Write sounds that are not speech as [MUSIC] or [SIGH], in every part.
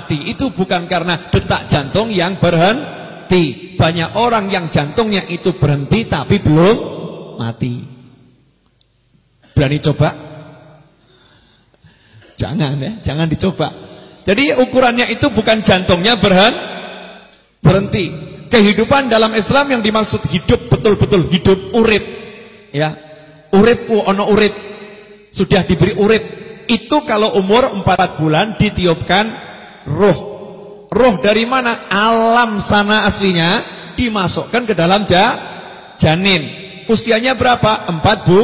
mati itu bukan karena detak jantung yang berhenti. Banyak orang yang jantungnya itu berhenti tapi belum mati. Berani coba? Jangan ya, jangan dicoba. Jadi ukurannya itu bukan jantungnya berhenti, berhenti. Kehidupan dalam Islam yang dimaksud hidup betul-betul hidup urip. Ya. Urip ono urip. Sudah diberi urip. Itu kalau umur 4 bulan ditiupkan roh. Roh dari mana? Alam sana aslinya dimasukkan ke dalam ja, janin. Usianya berapa? Empat bu,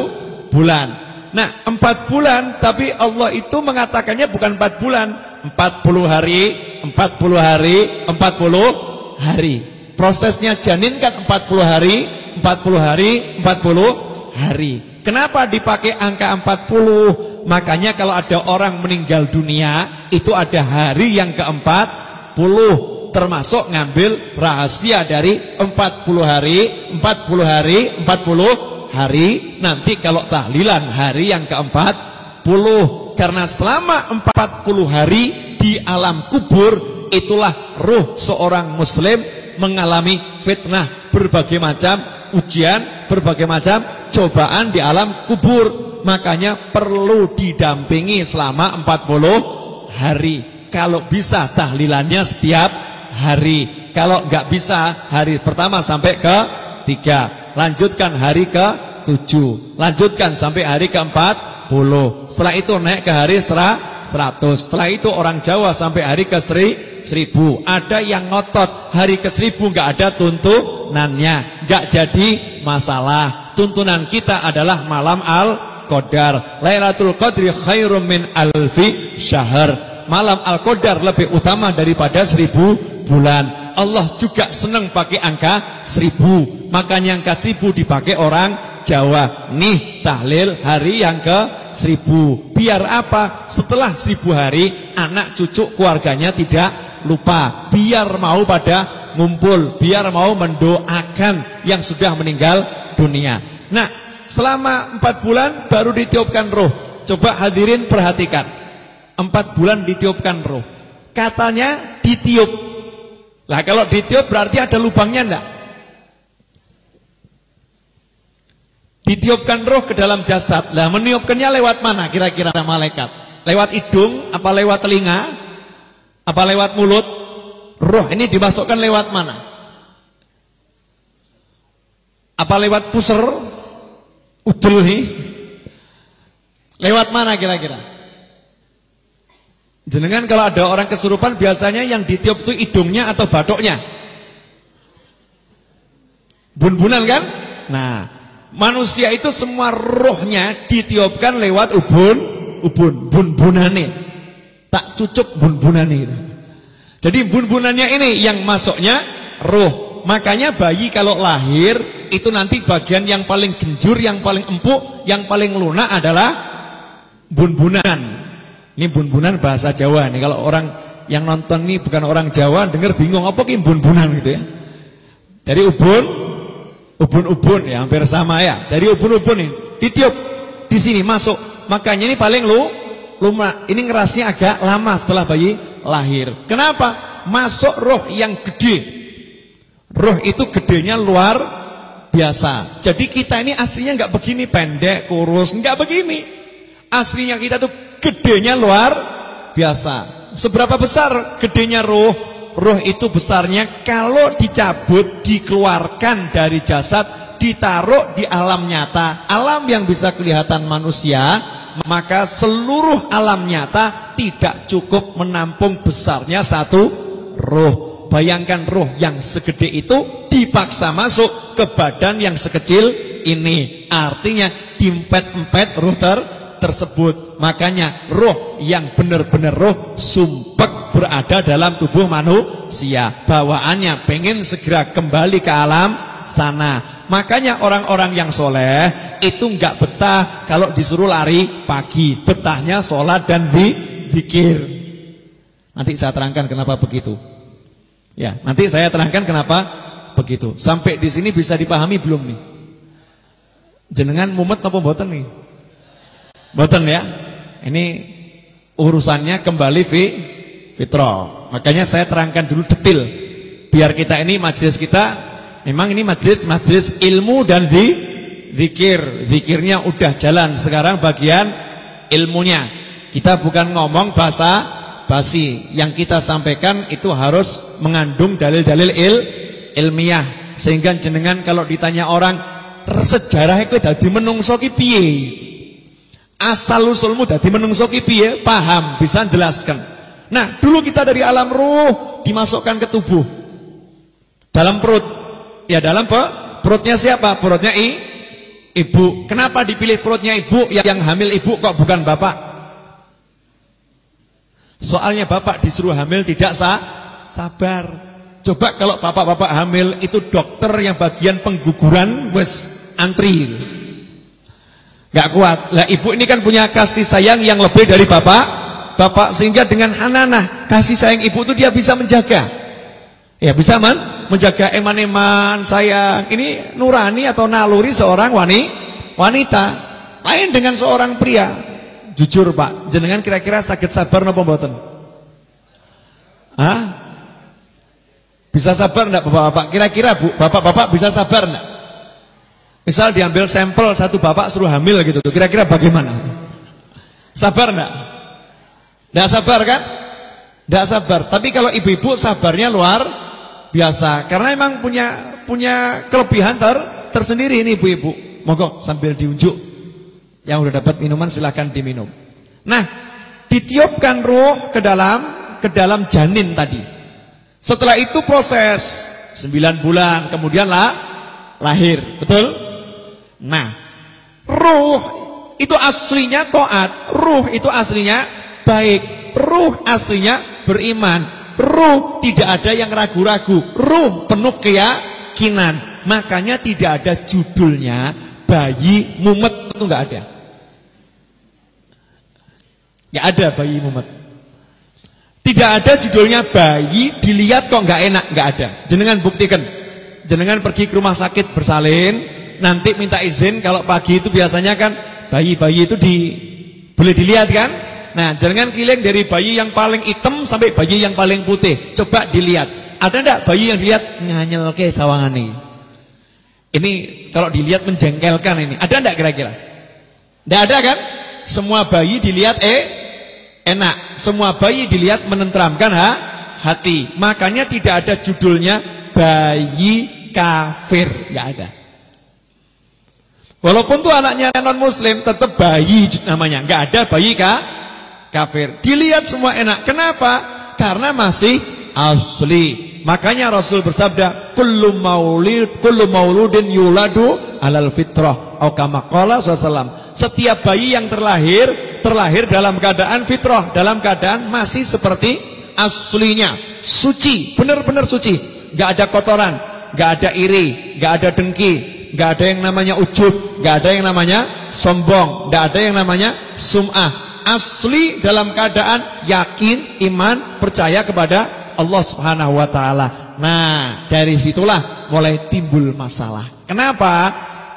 bulan. Nah, empat bulan, tapi Allah itu mengatakannya bukan empat bulan. Empat puluh hari, empat puluh hari, empat puluh hari. Prosesnya janin kan empat puluh hari, empat puluh hari, empat puluh hari. Kenapa dipakai angka empat puluh? Makanya kalau ada orang meninggal dunia Itu ada hari yang keempat puluh Termasuk ngambil rahasia dari empat puluh hari empat puluh hari empat puluh hari. Nanti kalau tahlilan hari yang keempat puluh. Karena selama empat puluh hari Di alam kubur Itulah ruh seorang muslim Mengalami fitnah Berbagai macam ujian Berbagai macam cobaan di alam kubur Makanya perlu didampingi selama 40 hari. Kalau bisa tahlilannya setiap hari. Kalau enggak bisa hari pertama sampai ke tiga. Lanjutkan hari ke tujuh. Lanjutkan sampai hari ke empat puluh. Setelah itu naik ke hari seratus. Setelah itu orang Jawa sampai hari ke seri, seribu. Ada yang ngotot hari ke seribu enggak ada tuntunannya. Enggak jadi masalah. Tuntunan kita adalah malam al Qadar. Lailatul Qadri khairum min alfi syahr. Malam Al-Qadar lebih utama daripada seribu bulan. Allah juga senang pakai angka seribu. Makanya angka seribu dipakai orang Jawa. Nih tahlil hari yang ke seribu. Biar apa? Setelah seribu hari anak cucu keluarganya tidak lupa. Biar mau pada ngumpul. Biar mau mendoakan yang sudah meninggal dunia. Nah selama empat bulan baru ditiupkan roh. Coba hadirin perhatikan. Empat bulan ditiupkan roh. Katanya ditiup. Lah kalau ditiup berarti ada lubangnya enggak? Ditiupkan roh ke dalam jasad. Lah meniupkannya lewat mana kira-kira malaikat? Lewat hidung apa lewat telinga? Apa lewat mulut? Roh ini dimasukkan lewat mana? Apa lewat pusar? Udul nih. Lewat mana kira-kira? Jenengan kalau ada orang kesurupan biasanya yang ditiup itu hidungnya atau batoknya? Bun-bunan kan? Nah, manusia itu semua rohnya ditiupkan lewat ubun, ubun, bun-bunane. Tak cucuk bun-bunane. Jadi bun-bunannya ini yang masuknya roh. Makanya bayi kalau lahir itu nanti bagian yang paling genjur, yang paling empuk, yang paling lunak adalah bun-bunan. Ini bun-bunan bahasa Jawa nih. Kalau orang yang nonton ini bukan orang Jawa, dengar bingung apa ki bun-bunan gitu ya. Dari ubun, ubun-ubun ya, hampir sama ya. Dari ubun-ubun ini ditiup di sini masuk. Makanya ini paling lu lumak. Ini ngerasnya agak lama setelah bayi lahir. Kenapa? Masuk roh yang gede. Roh itu gedenya luar biasa. Jadi kita ini aslinya nggak begini pendek, kurus, nggak begini. Aslinya kita tuh gedenya luar biasa. Seberapa besar gedenya roh? Roh itu besarnya kalau dicabut, dikeluarkan dari jasad, ditaruh di alam nyata. Alam yang bisa kelihatan manusia, maka seluruh alam nyata tidak cukup menampung besarnya satu roh. Bayangkan roh yang segede itu dipaksa masuk ke badan yang sekecil ini. Artinya dimpet-empet roh ter tersebut. Makanya roh yang benar-benar roh sumpek berada dalam tubuh manusia. Bawaannya pengen segera kembali ke alam sana. Makanya orang-orang yang soleh itu nggak betah kalau disuruh lari pagi. Betahnya sholat dan dikir. Nanti saya terangkan kenapa begitu. Ya, nanti saya terangkan kenapa begitu. Sampai di sini bisa dipahami belum nih? Jenengan mumet apa mboten nih? Mboten ya. Ini urusannya kembali fi fitrah. Makanya saya terangkan dulu detil biar kita ini majelis kita memang ini majelis majelis ilmu dan di zikir. Zikirnya udah jalan, sekarang bagian ilmunya. Kita bukan ngomong bahasa basi. Yang kita sampaikan itu harus mengandung dalil-dalil il ilmiah. Sehingga jenengan kalau ditanya orang sejarah itu dadi menungso ki piye? Asal usulmu dadi menungso ki piye? Paham, bisa jelaskan. Nah, dulu kita dari alam ruh dimasukkan ke tubuh. Dalam perut. Ya dalam pe perutnya siapa? Perutnya i ibu. Kenapa dipilih perutnya ibu yang hamil ibu kok bukan bapak? Soalnya bapak disuruh hamil tidak sah, sabar. Coba kalau bapak-bapak hamil itu dokter yang bagian pengguguran wes antri. Gak kuat. Lah ibu ini kan punya kasih sayang yang lebih dari bapak. Bapak sehingga dengan hananah kasih sayang ibu itu dia bisa menjaga. Ya bisa man menjaga eman-eman sayang. Ini nurani atau naluri seorang wanita. Lain dengan seorang pria. Jujur Pak, jenengan kira-kira sakit sabar napa mboten? Hah? Bisa sabar enggak Bapak-bapak? Kira-kira Bu, Bapak-bapak bisa sabar enggak? Misal diambil sampel satu bapak suruh hamil gitu, kira-kira bagaimana? Sabar enggak? Enggak sabar kan? Enggak sabar. Tapi kalau ibu-ibu sabarnya luar biasa. Karena emang punya punya kelebihan ter tersendiri ini ibu-ibu. Monggo sambil diunjuk yang udah dapat minuman silahkan diminum. Nah, ditiupkan ruh ke dalam ke dalam janin tadi. Setelah itu proses 9 bulan kemudian lah lahir, betul? Nah, ruh itu aslinya toat, ruh itu aslinya baik, ruh aslinya beriman. Ruh tidak ada yang ragu-ragu, ruh penuh keyakinan. Makanya tidak ada judulnya bayi mumet itu enggak ada. Gak ada bayi mumet. Tidak ada judulnya bayi dilihat kok nggak enak, nggak ada. Jenengan buktikan. Jenengan pergi ke rumah sakit bersalin, nanti minta izin kalau pagi itu biasanya kan bayi-bayi itu di boleh dilihat kan? Nah, jenengan keliling dari bayi yang paling hitam sampai bayi yang paling putih. Coba dilihat. Ada enggak bayi yang dilihat nganyel ke sawangane? Ini kalau dilihat menjengkelkan ini. Ada enggak kira-kira? Enggak ada kan? Semua bayi dilihat eh enak. Semua bayi dilihat menenteramkan ha, hati. Makanya tidak ada judulnya bayi kafir, enggak ada. Walaupun tuh anaknya non muslim tetap bayi namanya, enggak ada bayi ka, kafir. Dilihat semua enak. Kenapa? Karena masih asli. Makanya Rasul bersabda, "Kullu maulid kullu mauludin yuladu alal fitrah." Atau kama qala sallallahu setiap bayi yang terlahir terlahir dalam keadaan fitrah, dalam keadaan masih seperti aslinya, suci, benar-benar suci, nggak ada kotoran, nggak ada iri, nggak ada dengki, nggak ada yang namanya ujub, nggak ada yang namanya sombong, nggak ada yang namanya sum'ah. Asli dalam keadaan yakin, iman, percaya kepada Allah Subhanahu wa taala. Nah, dari situlah mulai timbul masalah. Kenapa?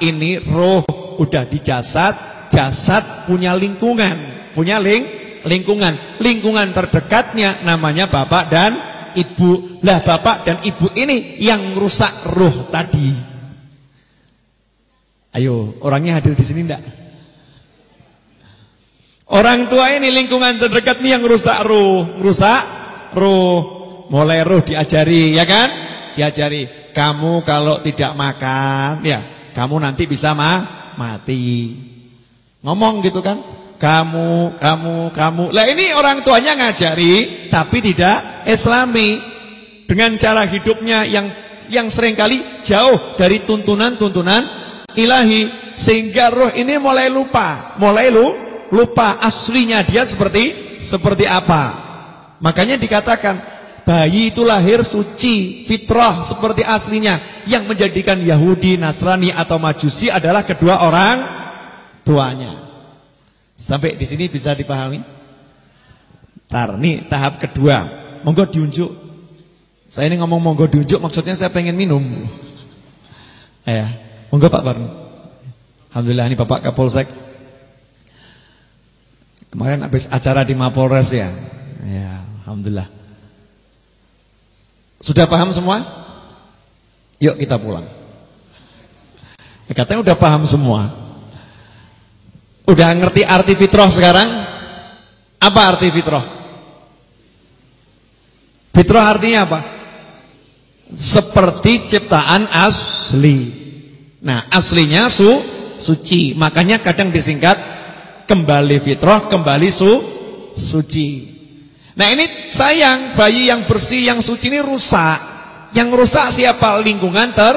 Ini roh udah di jasad, jasad punya lingkungan, punya ling lingkungan. Lingkungan terdekatnya namanya bapak dan ibu. Lah bapak dan ibu ini yang rusak roh tadi. Ayo, orangnya hadir di sini enggak? Orang tua ini lingkungan terdekat nih yang rusak roh, rusak roh. Mulai roh diajari, ya kan? Diajari. Kamu kalau tidak makan, ya, kamu nanti bisa ma mati. Ngomong gitu kan? Kamu, kamu, kamu. Lah ini orang tuanya ngajari tapi tidak islami. Dengan cara hidupnya yang yang sering kali jauh dari tuntunan-tuntunan ilahi sehingga roh ini mulai lupa, mulai lu lupa aslinya dia seperti seperti apa. Makanya dikatakan bayi itu lahir suci, fitrah seperti aslinya. Yang menjadikan Yahudi, Nasrani atau Majusi adalah kedua orang tuanya. Sampai di sini bisa dipahami? Tar, nih tahap kedua. Monggo diunjuk. Saya ini ngomong monggo diunjuk maksudnya saya pengen minum. Eh, monggo Pak Barno. Alhamdulillah ini Bapak Kapolsek. Kemarin habis acara di Mapolres ya. Ya, Alhamdulillah. Sudah paham semua? Yuk kita pulang. Ya, katanya udah paham semua. Udah ngerti arti fitrah sekarang? Apa arti fitrah? Fitrah artinya apa? Seperti ciptaan asli. Nah, aslinya su suci. Makanya kadang disingkat kembali fitrah, kembali su suci. Nah ini sayang bayi yang bersih yang suci ini rusak. Yang rusak siapa? Lingkungan ter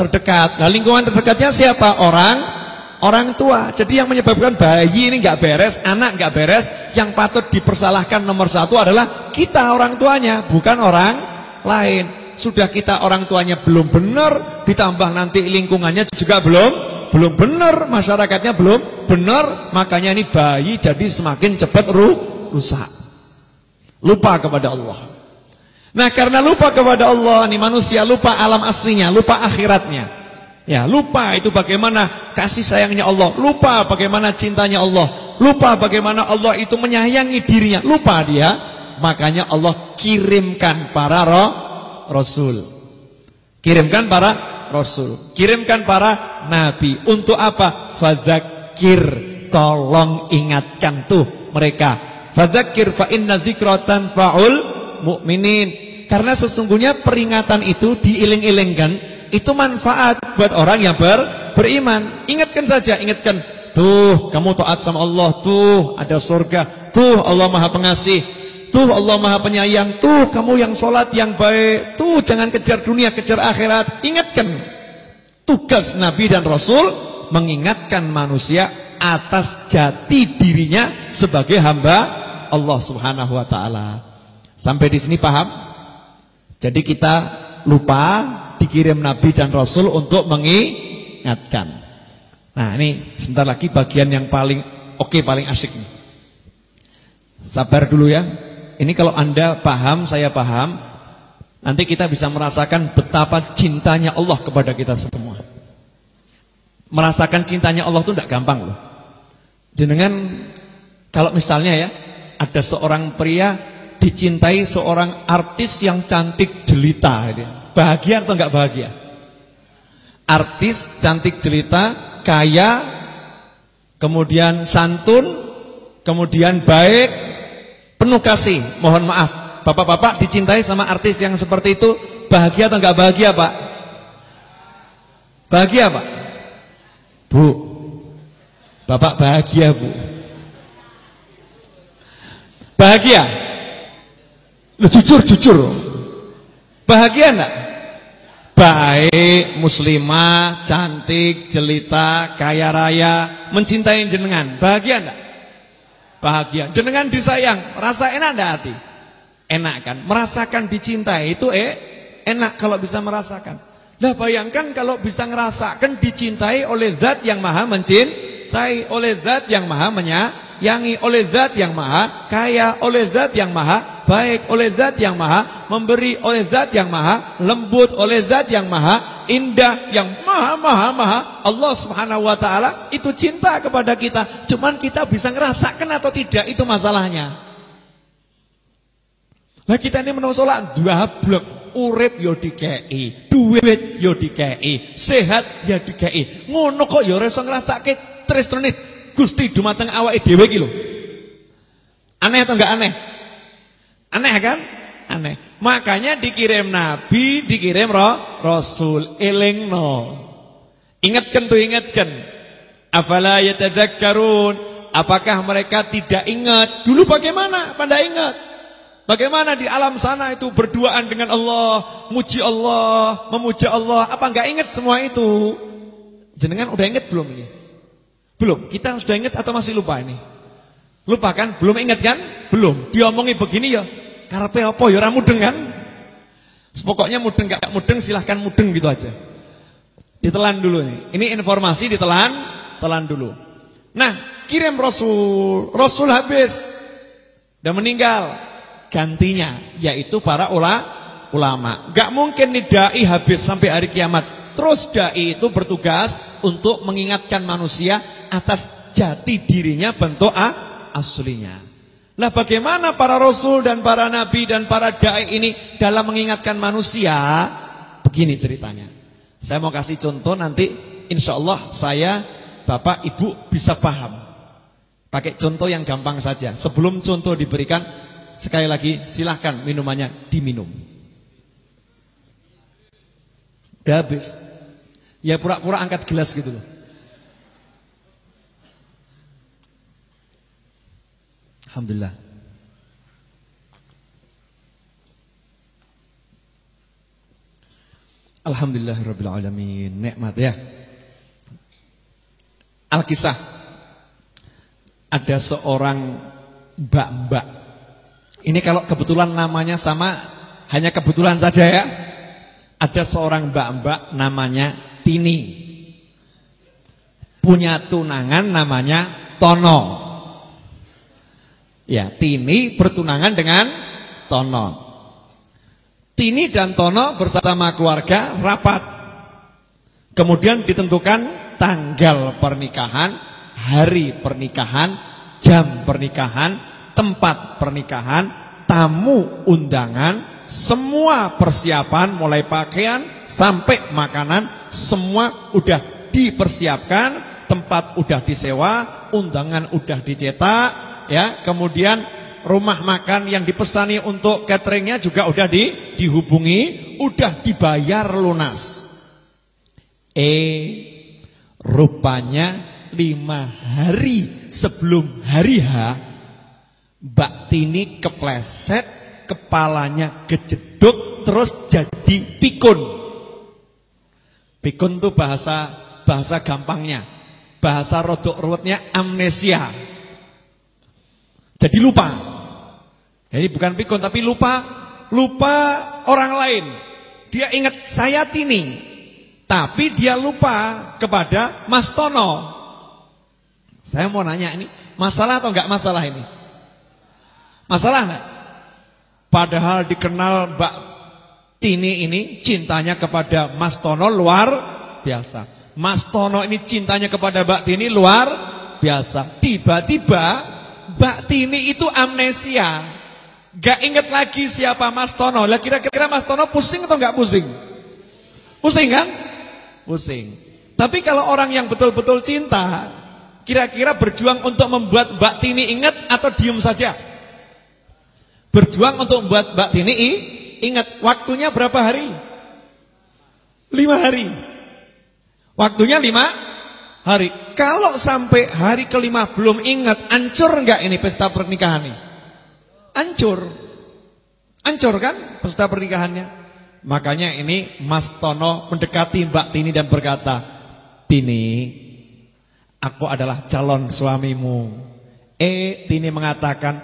terdekat. Nah lingkungan terdekatnya siapa? Orang orang tua. Jadi yang menyebabkan bayi ini nggak beres, anak nggak beres, yang patut dipersalahkan nomor satu adalah kita orang tuanya, bukan orang lain. Sudah kita orang tuanya belum benar, ditambah nanti lingkungannya juga belum belum benar, masyarakatnya belum benar, makanya ini bayi jadi semakin cepat rusak. Lupa kepada Allah. Nah karena lupa kepada Allah nih manusia lupa alam aslinya, lupa akhiratnya. Ya lupa itu bagaimana kasih sayangnya Allah, lupa bagaimana cintanya Allah, lupa bagaimana Allah itu menyayangi dirinya, lupa dia. Makanya Allah kirimkan para roh, rasul. Kirimkan para rasul, kirimkan para nabi. Untuk apa? Fadzakir, tolong ingatkan tuh mereka Fadzakir fa inna dzikra tanfa'ul mu'minin. Karena sesungguhnya peringatan itu diiling-ilingkan, itu manfaat buat orang yang ber, beriman. Ingatkan saja, ingatkan. Tuh, kamu taat sama Allah, tuh ada surga, tuh Allah Maha Pengasih, tuh Allah Maha Penyayang, tuh kamu yang sholat yang baik, tuh jangan kejar dunia, kejar akhirat. Ingatkan. Tugas Nabi dan Rasul mengingatkan manusia atas jati dirinya sebagai hamba Allah Subhanahu wa taala. Sampai di sini paham? Jadi kita lupa dikirim nabi dan rasul untuk mengingatkan. Nah, ini sebentar lagi bagian yang paling oke okay, paling asyik nih. Sabar dulu ya. Ini kalau Anda paham, saya paham, nanti kita bisa merasakan betapa cintanya Allah kepada kita semua. Merasakan cintanya Allah itu tidak gampang loh. Jenengan kalau misalnya ya, ada seorang pria dicintai seorang artis yang cantik jelita. Bahagia atau enggak bahagia? Artis cantik jelita, kaya, kemudian santun, kemudian baik, penuh kasih. Mohon maaf, bapak-bapak dicintai sama artis yang seperti itu, bahagia atau enggak bahagia, Pak? Bahagia, Pak? Bu. Bapak bahagia, Bu. Bahagia? Lu jujur, jujur. Bahagia enggak? Baik, muslimah, cantik, jelita, kaya raya, mencintai jenengan. Bahagia enggak? Bahagia. Jenengan disayang, rasa enak enggak hati? Enak kan? Merasakan dicintai itu eh enak kalau bisa merasakan. Nah bayangkan kalau bisa ngerasakan dicintai oleh zat yang maha mencintai, oleh zat yang maha menyayangi yangi oleh zat yang maha kaya, oleh zat yang maha baik, oleh zat yang maha memberi, oleh zat yang maha lembut, oleh zat yang maha indah, yang maha maha maha Allah subhanahu wa ta'ala itu cinta kepada kita. Cuman kita bisa ngerasakan atau tidak itu masalahnya. Nah kita ini menolak dua blok urip yo dikei, duit yo dikei, sehat ya dikei. Ngono kok yo ora iso ngrasake tresnane Gusti dumateng awake dhewe iki. Aneh atau enggak aneh? Aneh kan? Aneh. Makanya dikirim nabi, dikirim roh, rasul, elingno. Ingatkan tuh ingatkan. Afala yatadzakkarun? Apakah mereka tidak ingat? Dulu bagaimana? Pada ingat. Bagaimana di alam sana itu berduaan dengan Allah, muji Allah, memuja Allah. Apa enggak ingat semua itu? Jenengan udah ingat belum ini? Belum. Kita sudah ingat atau masih lupa ini? Lupa kan? Belum ingat kan? Belum. Diomongi begini ya. Karepe apa ya ora mudeng kan? Pokoknya mudeng gak mudeng silahkan mudeng gitu aja. Ditelan dulu nih. Ini informasi ditelan, telan dulu. Nah, kirim Rasul. Rasul habis. Dan meninggal. Gantinya yaitu para ulama. Gak mungkin nih dai habis sampai hari kiamat. Terus dai itu bertugas untuk mengingatkan manusia atas jati dirinya bentuk A, aslinya. Nah bagaimana para rasul dan para nabi dan para da'i ini dalam mengingatkan manusia? Begini ceritanya. Saya mau kasih contoh nanti insya Allah saya, bapak, ibu bisa paham. Pakai contoh yang gampang saja. Sebelum contoh diberikan, sekali lagi silahkan minumannya diminum. Udah habis. Ya pura-pura angkat gelas gitu loh. Alhamdulillah. Alhamdulillahirabbil alamin. Nikmat ya. Alkisah. Ada seorang mbak-mbak. Ini kalau kebetulan namanya sama hanya kebetulan saja ya. Ada seorang mbak-mbak namanya Tini. Punya tunangan namanya Tono. Ya, Tini bertunangan dengan Tono. Tini dan Tono bersama keluarga rapat. Kemudian ditentukan tanggal pernikahan, hari pernikahan, jam pernikahan, tempat pernikahan, tamu undangan, semua persiapan mulai pakaian sampai makanan semua udah dipersiapkan, tempat udah disewa, undangan udah dicetak, ya. Kemudian rumah makan yang dipesani untuk cateringnya juga udah di, dihubungi udah dibayar lunas. Eh rupanya lima hari sebelum hari H Mbak Tini kepleset kepalanya kejeduk terus jadi pikun pikun tuh bahasa bahasa gampangnya bahasa rodok ruwetnya amnesia jadi lupa. Jadi bukan pikun tapi lupa lupa orang lain. Dia ingat saya Tini. Tapi dia lupa kepada Mas Tono. Saya mau nanya ini, masalah atau enggak masalah ini? Masalah enggak? Padahal dikenal Mbak Tini ini cintanya kepada Mas Tono luar biasa. Mas Tono ini cintanya kepada Mbak Tini luar biasa. Tiba-tiba Mbak Tini itu amnesia. Gak inget lagi siapa Mas Tono. Lah kira-kira Mas Tono pusing atau gak pusing? Pusing kan? Pusing. Tapi kalau orang yang betul-betul cinta, kira-kira berjuang untuk membuat Mbak Tini ingat atau diem saja? Berjuang untuk membuat Mbak Tini ingat. Waktunya berapa hari? Lima hari. Waktunya lima hari. Kalau sampai hari kelima belum ingat, ancur enggak ini pesta pernikahan ini? Ancur. Ancur kan pesta pernikahannya? Makanya ini Mas Tono mendekati Mbak Tini dan berkata, "Tini, aku adalah calon suamimu." Eh, Tini mengatakan,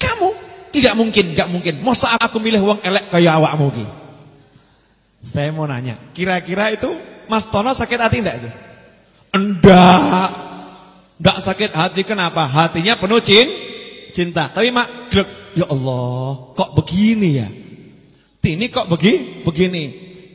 "Kamu tidak mungkin, enggak mungkin. Masa aku milih uang elek kayak awakmu ki?" Saya mau nanya, kira-kira itu Mas Tono sakit hati enggak itu? Enggak. Enggak sakit hati kenapa? Hatinya penuh cin, cinta. Tapi mak glek, ya Allah, kok begini ya? Tini kok begi, begini?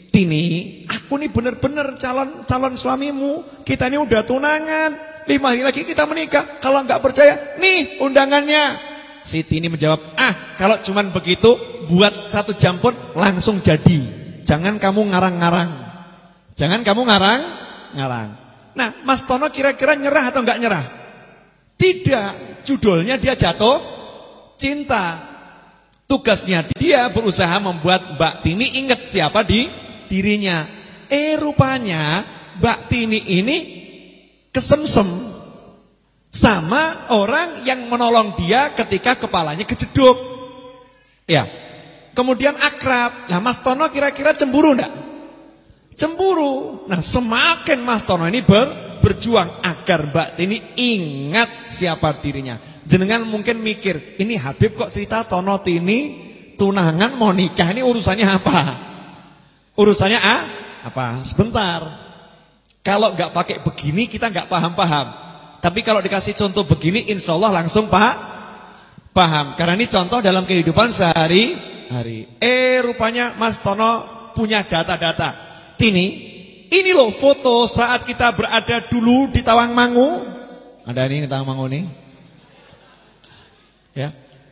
Tini, aku nih benar-benar calon calon suamimu. Kita ini udah tunangan. Lima hari lagi kita menikah. Kalau enggak percaya, nih undangannya. Si Tini menjawab, ah kalau cuman begitu, buat satu jam pun langsung jadi. Jangan kamu ngarang-ngarang. Jangan kamu ngarang-ngarang. Nah, Mas Tono kira-kira nyerah atau enggak nyerah? Tidak. Judulnya dia jatuh cinta. Tugasnya dia berusaha membuat Mbak Tini ingat siapa di dirinya. Eh rupanya Mbak Tini ini kesemsem sama orang yang menolong dia ketika kepalanya kejeduk. Ya. Kemudian akrab. Nah, Mas Tono kira-kira cemburu enggak? Cemburu. Nah, semakin Mas Tono ini ber, berjuang agar Mbak Tini ingat siapa dirinya. Jenengan mungkin mikir, ini Habib kok cerita Tono Tini tunangan mau nikah ini urusannya apa? Urusannya ah, apa? Sebentar. Kalau nggak pakai begini kita nggak paham-paham. Tapi kalau dikasih contoh begini, insya Allah langsung pak paham. Karena ini contoh dalam kehidupan sehari-hari. Eh, rupanya Mas Tono punya data-data. Tini, ini loh foto saat kita berada dulu di Tawangmangu. Ada ini di Tawangmangu nih? Ya.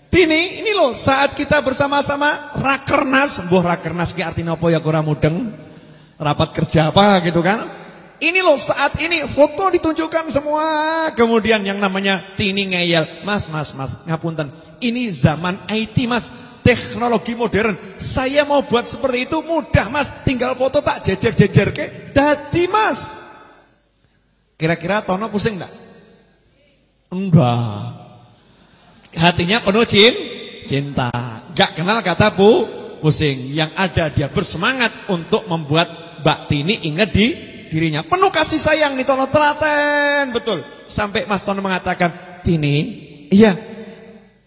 Tini, ini loh saat kita bersama-sama rakernas, mbuh rakernas ki artinya apa ya kurang mudeng? Rapat kerja apa gitu kan? Ini loh saat ini foto ditunjukkan semua. Kemudian yang namanya tini ngeyel. Mas, mas, mas, ngapunten. Ini zaman IT mas. Teknologi modern. Saya mau buat seperti itu mudah mas. Tinggal foto tak jejer-jejer ke. Dadi mas. Kira-kira Tono pusing enggak? Enggak. Hatinya penuh cin, cinta. Enggak kenal kata bu, pusing. Yang ada dia bersemangat untuk membuat Mbak Tini ingat di dirinya. Penuh kasih sayang nih Tono telaten, betul. Sampai Mas Tono mengatakan, "Tini, iya.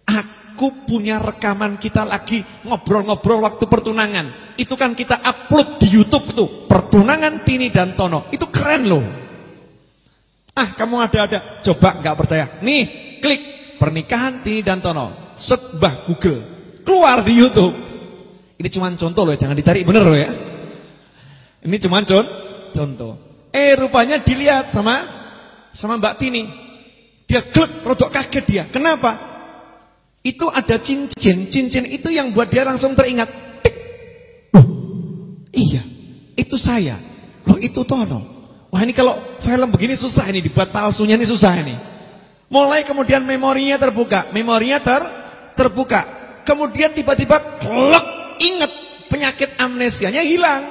Aku punya rekaman kita lagi ngobrol-ngobrol waktu pertunangan. Itu kan kita upload di YouTube itu, pertunangan Tini dan Tono. Itu keren loh." Ah, kamu ada-ada. Coba nggak percaya. Nih, klik pernikahan Tini dan Tono. Setbah Google. Keluar di YouTube. Ini cuma contoh loh, jangan dicari bener loh ya. Ini cuma contoh contoh. Eh rupanya dilihat sama sama Mbak Tini. Dia klek, rodok kaget dia. Kenapa? Itu ada cincin. Cincin itu yang buat dia langsung teringat. Loh, iya, itu saya. Loh, itu Tono. Wah ini kalau film begini susah ini. Dibuat palsunya ini susah ini. Mulai kemudian memorinya terbuka. Memorinya ter terbuka. Kemudian tiba-tiba klek, ingat penyakit amnesianya hilang.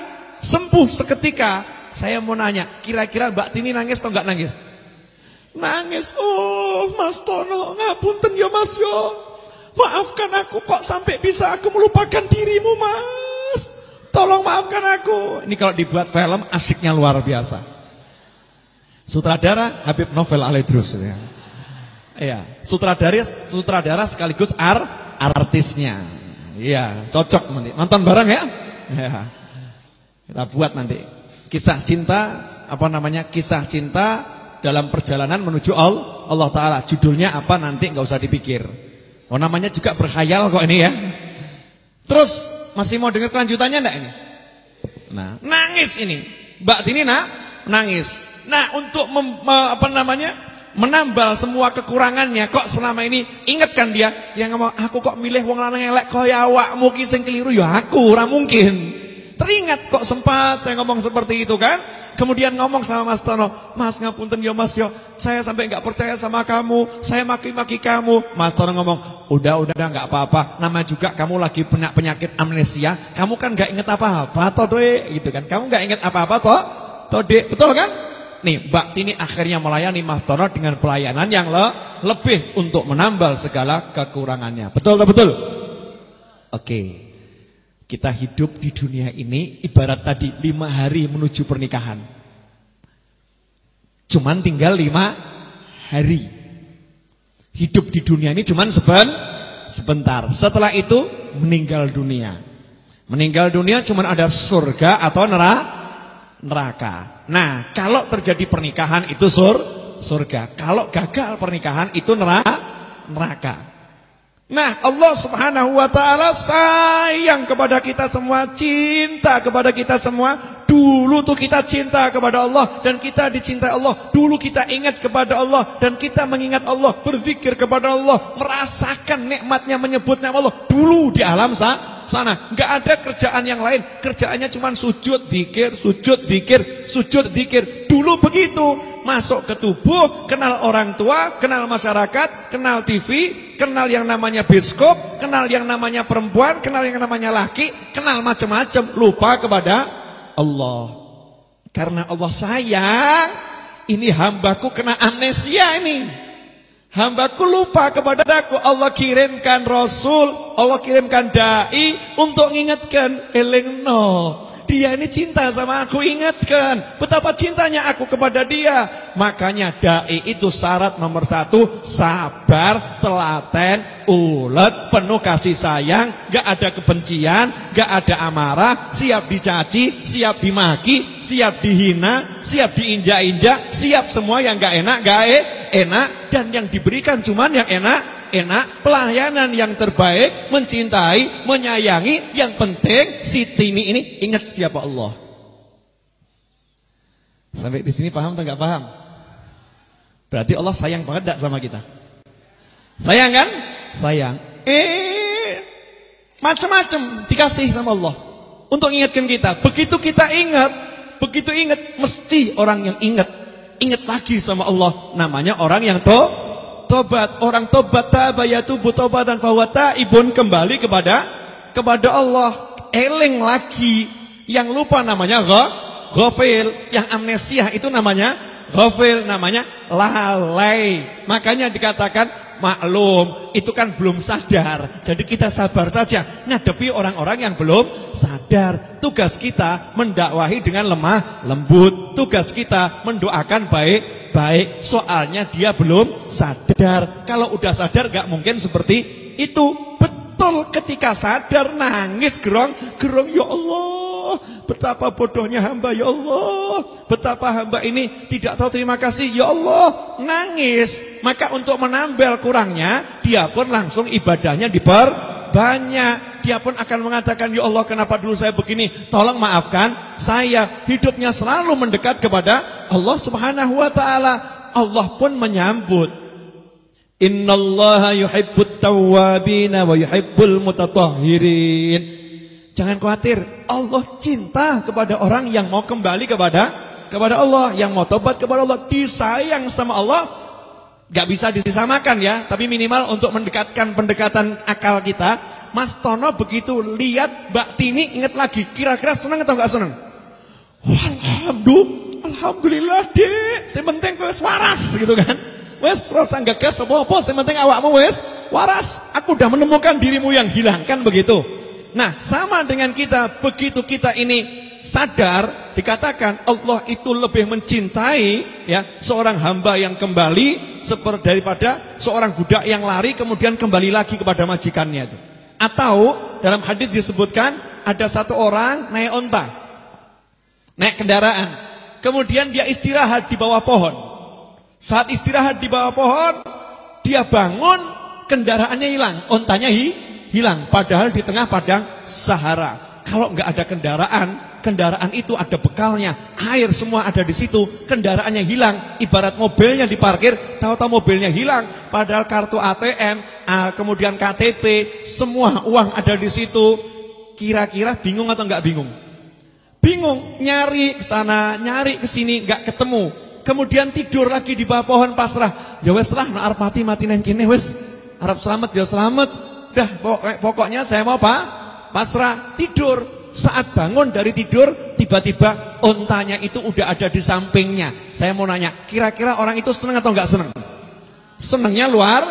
Sembuh seketika. Saya mau nanya, kira-kira Mbak Tini nangis atau enggak nangis? Nangis. Oh, Mas Tono, ngapunten ya Mas yo. Maafkan aku kok sampai bisa aku melupakan dirimu, Mas. Tolong maafkan aku. Ini kalau dibuat film asiknya luar biasa. Sutradara Habib Novel Aledrus ya. Iya, sutradara sutradara sekaligus ar artisnya. Iya, cocok nanti. Nonton bareng ya. Iya. Kita buat nanti. Kisah cinta, apa namanya? Kisah cinta dalam perjalanan menuju Allah, Allah taala. Judulnya apa nanti nggak usah dipikir. Oh namanya juga berkhayal kok ini ya. Terus masih mau dengar kelanjutannya enggak ini? Nah, nangis ini. Mbak Tini nak nangis. Nah, untuk mem, apa namanya? menambal semua kekurangannya kok selama ini ingatkan dia yang ngomong aku kok milih wong lanang elek kaya awakmu ki sing keliru ya aku ora mungkin Teringat kok sempat saya ngomong seperti itu kan? Kemudian ngomong sama Mas Tono, Mas ngapunten ya Mas yo, saya sampai nggak percaya sama kamu, saya maki-maki kamu. Mas Tono ngomong, udah udah nggak apa-apa, nama juga kamu lagi punya penyakit amnesia, kamu kan nggak inget apa-apa toh doi, gitu kan? Kamu nggak inget apa-apa toh, toh dek, betul kan? Nih, Mbak Tini akhirnya melayani Mas Tono dengan pelayanan yang le lebih untuk menambal segala kekurangannya. Betul betul? Oke. Okay. Kita hidup di dunia ini ibarat tadi lima hari menuju pernikahan. Cuman tinggal lima hari. Hidup di dunia ini cuman seben, sebentar. Setelah itu meninggal dunia. Meninggal dunia cuman ada surga atau neraka. Nah, kalau terjadi pernikahan itu sur, surga. Kalau gagal pernikahan itu neraka. Nah Allah subhanahu wa ta'ala sayang kepada kita semua Cinta kepada kita semua. Dulu tuh kita cinta kepada Allah Dan kita dicintai Allah. Dulu kita ingat kepada Allah Dan kita mengingat Allah Berzikir kepada Allah Merasakan nikmatnya menyebut nama Allah. Dulu di alam sana Gak ada kerjaan yang lain. Kerjaannya cuma sujud, dikir, sujud, dikir Sujud, dikir. Dulu begitu masuk ke tubuh, kenal orang tua, kenal masyarakat, kenal TV, kenal yang namanya biskop, kenal yang namanya perempuan, kenal yang namanya laki, kenal macam-macam, lupa kepada Allah. Karena Allah sayang, ini hambaku kena amnesia ini. Hambaku lupa kepada aku Allah kirimkan Rasul Allah kirimkan Da'i Untuk mengingatkan Elengno dia ini cinta sama aku, ingatkan. Betapa cintanya aku kepada dia. Makanya da'i itu syarat nomor satu. Sabar, telaten, ulet, penuh kasih sayang. Gak ada kebencian, gak ada amarah. Siap dicaci, siap dimaki, siap dihina, siap diinjak-injak. Siap semua yang gak enak, gak enak. Dan yang diberikan cuman yang enak enak, pelayanan yang terbaik, mencintai, menyayangi, yang penting si Tini ini ingat siapa Allah. Sampai di sini paham atau enggak paham? Berarti Allah sayang banget enggak sama kita? Sayang kan? sayang. Eh, macam-macam dikasih sama Allah untuk ingatkan kita. Begitu kita ingat, begitu ingat, mesti orang yang ingat, ingat lagi sama Allah. Namanya orang yang to, tobat. Orang tobat tabayatu dan fawata ibun kembali kepada kepada Allah. Eling lagi. Yang lupa namanya ghafil, yang amnesia itu namanya Ghafil namanya lalai. Makanya dikatakan maklum, itu kan belum sadar. Jadi kita sabar saja ngadepi orang-orang yang belum sadar. Tugas kita mendakwahi dengan lemah lembut. Tugas kita mendoakan baik-baik. Soalnya dia belum sadar. Kalau udah sadar gak mungkin seperti itu. Betul ketika sadar nangis gerong, gerong ya Allah. Betapa bodohnya hamba ya Allah. Betapa hamba ini tidak tahu terima kasih ya Allah. Nangis. Maka untuk menambal kurangnya, dia pun langsung ibadahnya diperbanyak. Dia pun akan mengatakan, "Ya Allah, kenapa dulu saya begini? Tolong maafkan saya." Hidupnya selalu mendekat kepada Allah Subhanahu wa taala. Allah pun menyambut. Innallaha yuhibbut tawwabin wa yuhibbul mutatahhirin. Jangan khawatir, Allah cinta kepada orang yang mau kembali kepada kepada Allah, yang mau tobat kepada Allah, disayang sama Allah. Gak bisa disamakan ya, tapi minimal untuk mendekatkan pendekatan akal kita. Mas Tono begitu lihat Mbak Tini ingat lagi, kira-kira senang atau gak senang? Alhamdulillah, alhamdulillah dek, sementing kau waras gitu kan. Wes rasa gagas apa-apa, sementing awakmu wes waras. Aku udah menemukan dirimu yang hilang, kan begitu. Nah, sama dengan kita, begitu kita ini sadar, dikatakan Allah itu lebih mencintai ya seorang hamba yang kembali seperti daripada seorang budak yang lari kemudian kembali lagi kepada majikannya itu. Atau dalam hadis disebutkan ada satu orang naik onta, naik kendaraan, kemudian dia istirahat di bawah pohon. Saat istirahat di bawah pohon, dia bangun, kendaraannya hilang, ontanya hi hilang. Padahal di tengah padang Sahara. Kalau nggak ada kendaraan, kendaraan itu ada bekalnya, air semua ada di situ, kendaraannya hilang, ibarat mobilnya diparkir, tahu-tahu mobilnya hilang, padahal kartu ATM, kemudian KTP, semua uang ada di situ. Kira-kira bingung atau nggak bingung? Bingung, nyari ke sana, nyari ke sini, nggak ketemu. Kemudian tidur lagi di bawah pohon pasrah. Ya wes lah, arep mati mati kene wes. Arab selamat ya selamat. Dah pokoknya saya mau apa? Pasrah, tidur. Saat bangun dari tidur, tiba-tiba ontanya itu udah ada di sampingnya. Saya mau nanya, kira-kira orang itu senang atau enggak senang? Senangnya luar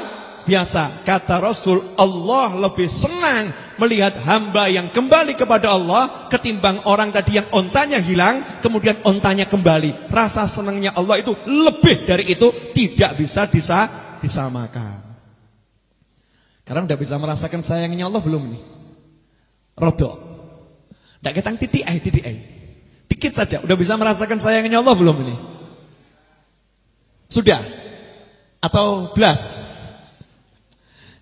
biasa. Kata Rasul, Allah lebih senang melihat hamba yang kembali kepada Allah ketimbang orang tadi yang ontanya hilang, kemudian ontanya kembali. Rasa senangnya Allah itu lebih dari itu tidak bisa disamakan. Karena udah bisa merasakan sayangnya Allah belum nih? Rodok. Tidak ketang titik eh, titik eh. Dikit saja, udah bisa merasakan sayangnya Allah belum ini? Sudah? Atau belas?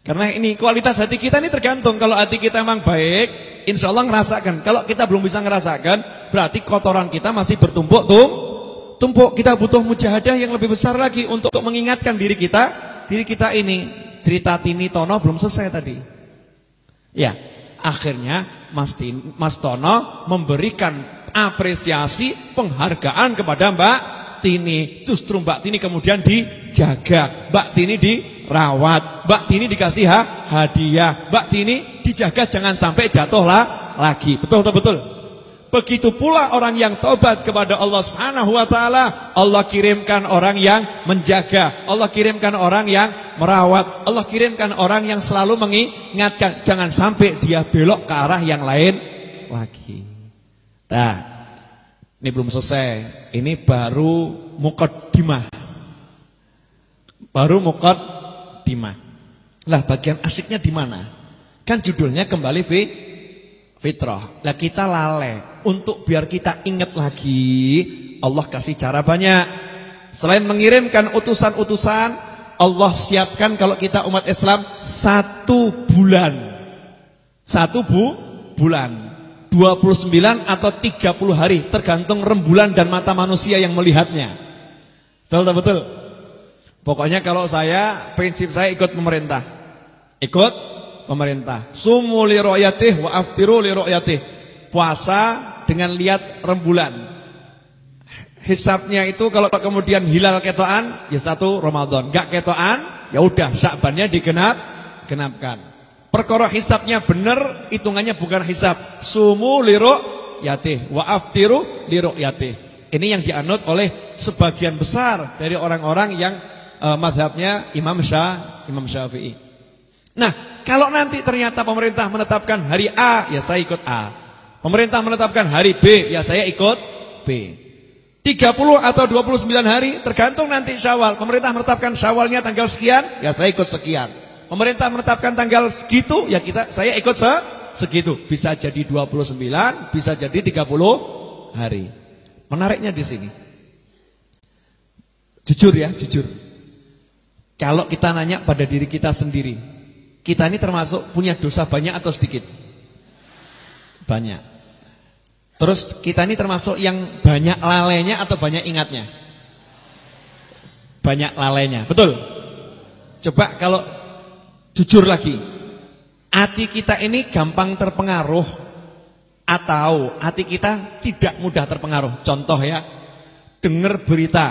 Karena ini kualitas hati kita ini tergantung. Kalau hati kita memang baik, insya Allah ngerasakan. Kalau kita belum bisa ngerasakan, berarti kotoran kita masih bertumpuk tuh. Tumpuk kita butuh mujahadah yang lebih besar lagi untuk mengingatkan diri kita, diri kita ini cerita Tini Tono belum selesai tadi. Ya, akhirnya Mas, Tini, Mas Tono memberikan apresiasi penghargaan kepada Mbak Tini. Justru Mbak Tini kemudian dijaga, Mbak Tini dirawat, Mbak Tini dikasih hadiah, Mbak Tini dijaga jangan sampai jatuh lah lagi. Betul betul. Begitu pula orang yang tobat kepada Allah Subhanahu wa taala, Allah kirimkan orang yang menjaga, Allah kirimkan orang yang merawat, Allah kirimkan orang yang selalu mengingatkan jangan sampai dia belok ke arah yang lain lagi. Nah, ini belum selesai. Ini baru mukaddimah. Baru mukaddimah. Lah bagian asiknya di mana? Kan judulnya kembali fi fitrah. Lah kita lalai untuk biar kita ingat lagi Allah kasih cara banyak. Selain mengirimkan utusan-utusan, Allah siapkan kalau kita umat Islam satu bulan. Satu bu bulan. 29 atau 30 hari tergantung rembulan dan mata manusia yang melihatnya. Betul betul. Pokoknya kalau saya prinsip saya ikut pemerintah. Ikut pemerintah. Sumu li ru'yatih wa aftiru li ru'yatih. Puasa dengan lihat rembulan. Hisabnya itu kalau kemudian hilal ketoan ya satu Ramadan. Enggak ketoan, ya udah Sya'bannya digenap genapkan. Perkara hisabnya benar, hitungannya bukan hisab. Sumu li ru'yatih wa aftiru li ru'yatih. Ini yang dianut oleh sebagian besar dari orang-orang yang uh, madhabnya Imam Syah, Imam Syafi'i. Nah, kalau nanti ternyata pemerintah menetapkan hari A, ya saya ikut A. Pemerintah menetapkan hari B, ya saya ikut B. 30 atau 29 hari tergantung nanti Syawal. Pemerintah menetapkan Syawalnya tanggal sekian, ya saya ikut sekian. Pemerintah menetapkan tanggal segitu, ya kita saya ikut se segitu. Bisa jadi 29, bisa jadi 30 hari. Menariknya di sini. Jujur ya, jujur. Kalau kita nanya pada diri kita sendiri, kita ini termasuk punya dosa banyak atau sedikit? Banyak. Terus kita ini termasuk yang banyak lalainya atau banyak ingatnya? Banyak lalainya, betul? Coba kalau jujur lagi, hati kita ini gampang terpengaruh atau hati kita tidak mudah terpengaruh. Contoh ya, dengar berita,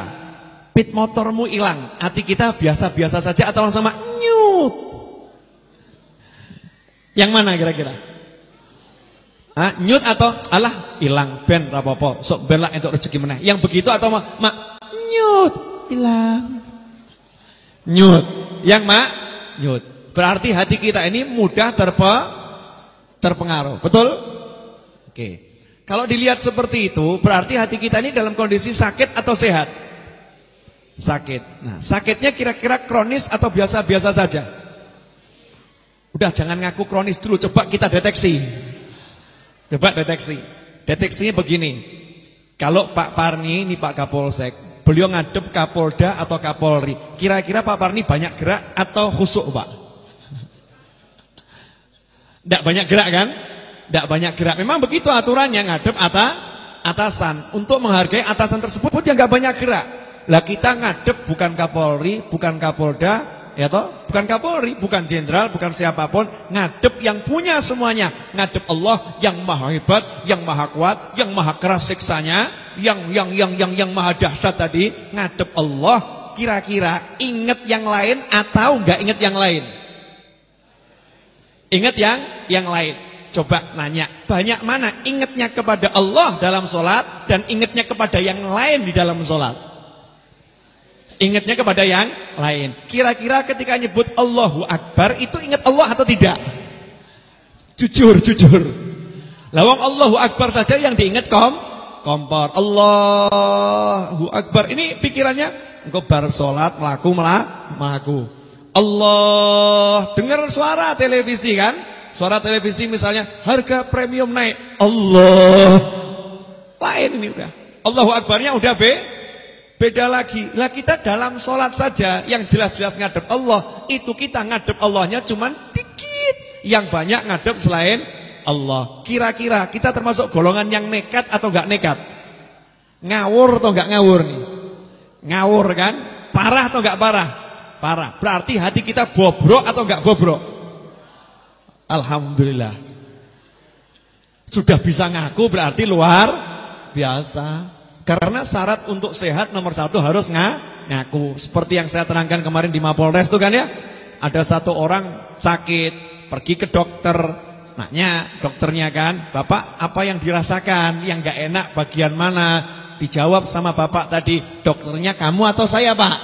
pit motormu hilang, hati kita biasa-biasa saja atau langsung sama nyut. Yang mana kira-kira? Ah, nyut atau alah hilang ben rapopo, sok ben lah untuk rezeki meneh. Yang begitu atau mak ma, nyut hilang. Nyut. Yang mak nyut. Berarti hati kita ini mudah terpe terpengaruh. Betul? Oke. Kalau dilihat seperti itu, berarti hati kita ini dalam kondisi sakit atau sehat? Sakit. Nah, sakitnya kira-kira kronis atau biasa-biasa saja? Udah jangan ngaku kronis dulu, coba kita deteksi. Coba deteksi. Deteksinya begini. Kalau Pak Parni, ini Pak Kapolsek, beliau ngadep Kapolda atau Kapolri. Kira-kira Pak Parni banyak gerak atau khusuk, Pak? Tidak banyak gerak kan? tidak banyak gerak. Memang begitu aturannya ngadep atas atasan. Untuk menghargai atasan tersebut yang nggak banyak gerak. Lah kita ngadep bukan Kapolri, bukan Kapolda, ya toh? Bukan Kapolri, bukan jenderal, bukan siapa pun, ngadep yang punya semuanya. Ngadep Allah yang maha hebat, yang maha kuat, yang maha keras siksanya, yang yang yang yang yang maha dahsyat tadi, ngadep Allah. Kira-kira ingat yang lain atau nggak ingat yang lain? Ingat yang yang lain. Coba nanya, banyak mana ingatnya kepada Allah dalam sholat dan ingatnya kepada yang lain di dalam sholat? Ingatnya kepada yang lain. Kira-kira ketika nyebut Allahu Akbar itu ingat Allah atau tidak? Jujur, jujur. Lawang Allahu Akbar saja yang diingat kom, kompor. Allahu Akbar. Ini pikirannya engkau bar sholat melaku melaku. Allah dengar suara televisi kan? Suara televisi misalnya harga premium naik. Allah. Lain ini udah. Allahu Akbarnya udah be beda lagi. Lah kita dalam sholat saja yang jelas-jelas ngadep Allah, itu kita ngadep Allahnya cuman dikit. Yang banyak ngadep selain Allah. Kira-kira kita termasuk golongan yang nekat atau enggak nekat? Ngawur atau enggak ngawur nih? Ngawur kan? Parah atau enggak parah? Parah. Berarti hati kita bobrok atau enggak bobrok? Alhamdulillah. Sudah bisa ngaku berarti luar biasa. Karena syarat untuk sehat nomor satu harus ngaku. Seperti yang saya terangkan kemarin di Mapolres itu kan ya. Ada satu orang sakit, pergi ke dokter. Nanya dokternya kan, Bapak apa yang dirasakan? Yang gak enak bagian mana? Dijawab sama Bapak tadi, dokternya kamu atau saya Pak?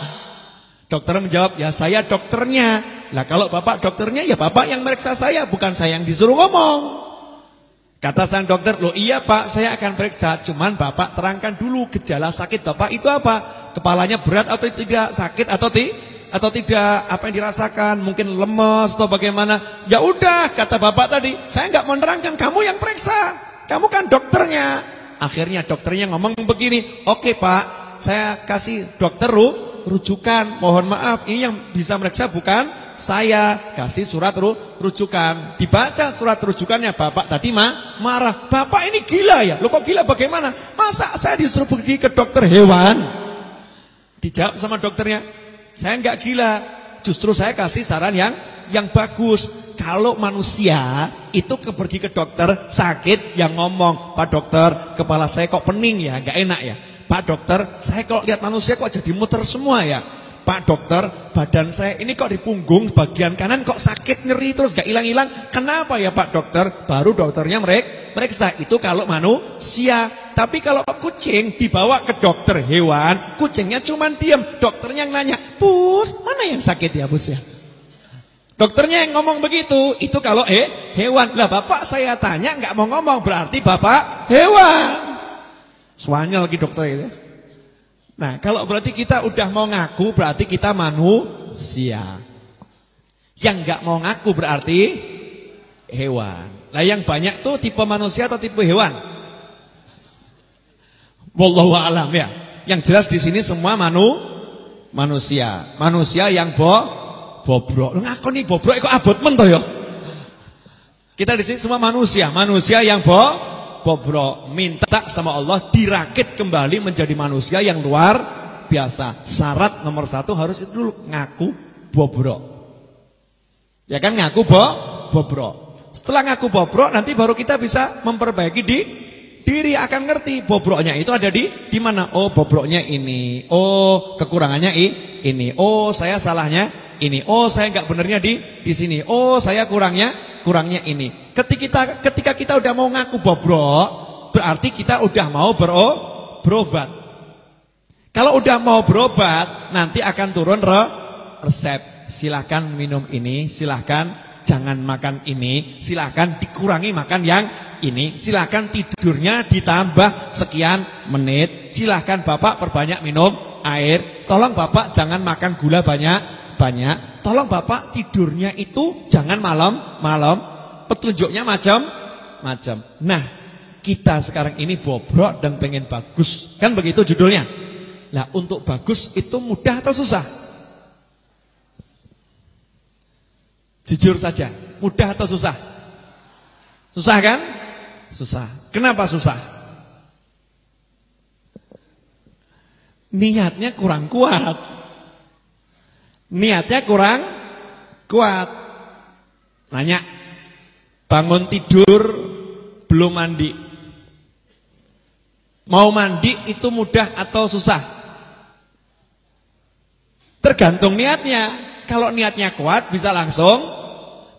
Dokter menjawab, ya saya dokternya. Lah kalau bapak dokternya ya bapak yang meriksa saya, bukan saya yang disuruh ngomong. Kata sang dokter, loh iya pak saya akan periksa, cuman bapak terangkan dulu gejala sakit bapak itu apa? Kepalanya berat atau tidak, sakit atau tidak? Atau tidak, apa yang dirasakan, mungkin lemes atau bagaimana. Ya udah, kata bapak tadi, saya nggak menerangkan, kamu yang periksa. Kamu kan dokternya. Akhirnya dokternya ngomong begini, oke pak, saya kasih dokter rujukan, mohon maaf, ini yang bisa meriksa bukan saya kasih surat ru, rujukan. Dibaca surat rujukannya bapak tadi mah marah. Bapak ini gila ya? Lo kok gila bagaimana? Masa saya disuruh pergi ke dokter hewan? Dijawab sama dokternya, saya enggak gila. Justru saya kasih saran yang yang bagus. Kalau manusia itu pergi ke dokter sakit yang ngomong, "Pak dokter, kepala saya kok pening ya, nggak enak ya." "Pak dokter, saya kalau lihat manusia kok jadi muter semua ya." "Pak dokter, badan saya ini kok di punggung bagian kanan kok sakit nyeri terus gak hilang-hilang. Kenapa ya Pak dokter?" Baru dokternya mereka mereka itu kalau manusia. Tapi kalau kucing dibawa ke dokter hewan, kucingnya cuma diam. Dokternya yang nanya, "Bus, mana yang sakit ya, Bus ya?" Dokternya yang ngomong begitu, itu kalau eh hewan. Lah bapak saya tanya nggak mau ngomong, berarti bapak hewan. Soalnya lagi dokter itu. Nah, kalau berarti kita udah mau ngaku, berarti kita manusia. Yang nggak mau ngaku berarti hewan. Lah yang banyak tuh tipe manusia atau tipe hewan? Wallahu alam ya. Yang jelas di sini semua manu manusia. Manusia yang bo bobrok. nih bobrok kok abot men to ya? Kita di sini semua manusia, manusia yang bo bobrok. Minta sama Allah dirakit kembali menjadi manusia yang luar biasa. Syarat nomor satu harus itu dulu ngaku bobrok. Ya kan ngaku bo bobrok. Setelah ngaku bobrok nanti baru kita bisa memperbaiki di diri akan ngerti bobroknya itu ada di di mana? Oh, bobroknya ini. Oh, kekurangannya ini. Oh, saya salahnya ini. Oh, saya nggak benernya di di sini. Oh, saya kurangnya kurangnya ini. Ketika kita ketika kita udah mau ngaku bobrok, berarti kita udah mau bero, berobat. Kalau udah mau berobat, nanti akan turun re, resep. Silahkan minum ini, silahkan jangan makan ini, silahkan dikurangi makan yang ini, silahkan tidurnya ditambah sekian menit, silahkan Bapak perbanyak minum air, tolong Bapak jangan makan gula banyak banyak, tolong Bapak tidurnya itu jangan malam-malam, petunjuknya macam-macam. Nah, kita sekarang ini bobrok dan pengen bagus. Kan begitu judulnya. Nah, untuk bagus itu mudah atau susah? Jujur saja, mudah atau susah? Susah kan? Susah. Kenapa susah? Niatnya kurang kuat. Niatnya kurang kuat. Nanya, bangun tidur belum mandi. Mau mandi itu mudah atau susah? Tergantung niatnya. Kalau niatnya kuat bisa langsung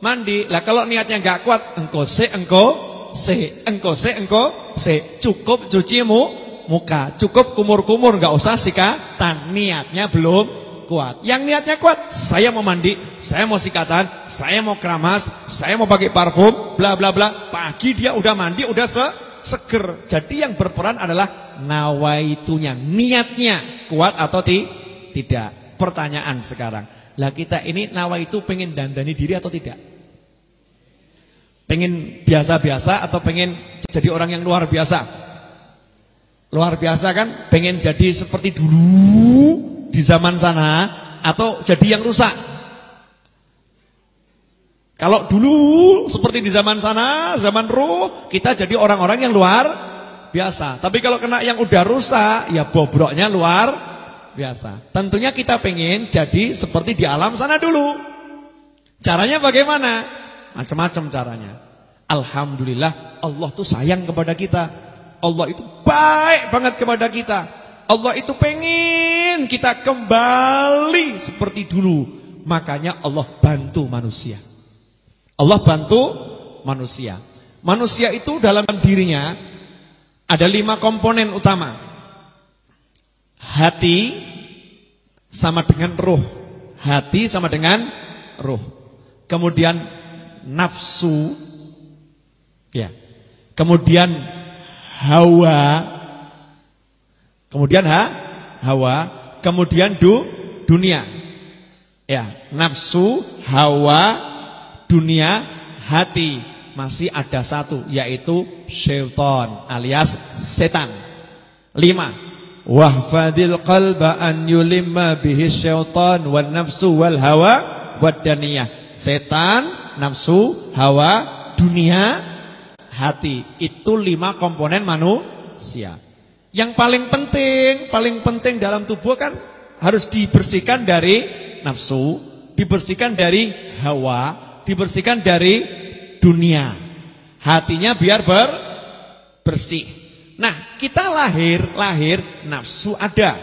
mandi. Lah kalau niatnya nggak kuat, engko se engko se, engko se engko se. Cukup cuci mu, muka, cukup kumur-kumur nggak usah sikatan. Niatnya belum kuat. Yang niatnya kuat, saya mau mandi, saya mau sikatan, saya mau keramas, saya mau pakai parfum, bla bla bla. Pagi dia udah mandi, udah se seger. Jadi yang berperan adalah nawaitunya, niatnya kuat atau ti tidak. Pertanyaan sekarang. Lah kita ini nawaitu pengen dandani diri atau tidak? Pengen biasa-biasa atau pengen jadi orang yang luar biasa? Luar biasa kan? Pengen jadi seperti dulu di zaman sana atau jadi yang rusak? Kalau dulu seperti di zaman sana, zaman roh, kita jadi orang-orang yang luar biasa. Tapi kalau kena yang udah rusak, ya bobroknya luar biasa. Tentunya kita pengen jadi seperti di alam sana dulu. Caranya bagaimana? Macam-macam caranya. Alhamdulillah Allah tuh sayang kepada kita. Allah itu baik banget kepada kita. Allah itu pengen kita kembali seperti dulu. Makanya Allah bantu manusia. Allah bantu manusia. Manusia itu dalam dirinya ada lima komponen utama. Hati sama dengan roh. Hati sama dengan roh. Kemudian nafsu. Ya. Kemudian hawa Kemudian ha, hawa, kemudian du, dunia. Ya, nafsu, hawa, dunia, hati. Masih ada satu yaitu syaitan alias setan. Lima. Wahfadil qalba an yulimma bihi syaitan wal nafsu wal hawa wad daniyah. Setan, nafsu, hawa, dunia, hati. Itu lima komponen manusia. Yang paling penting, paling penting dalam tubuh kan harus dibersihkan dari nafsu, dibersihkan dari hawa, dibersihkan dari dunia. Hatinya biar ber bersih. Nah, kita lahir, lahir nafsu ada.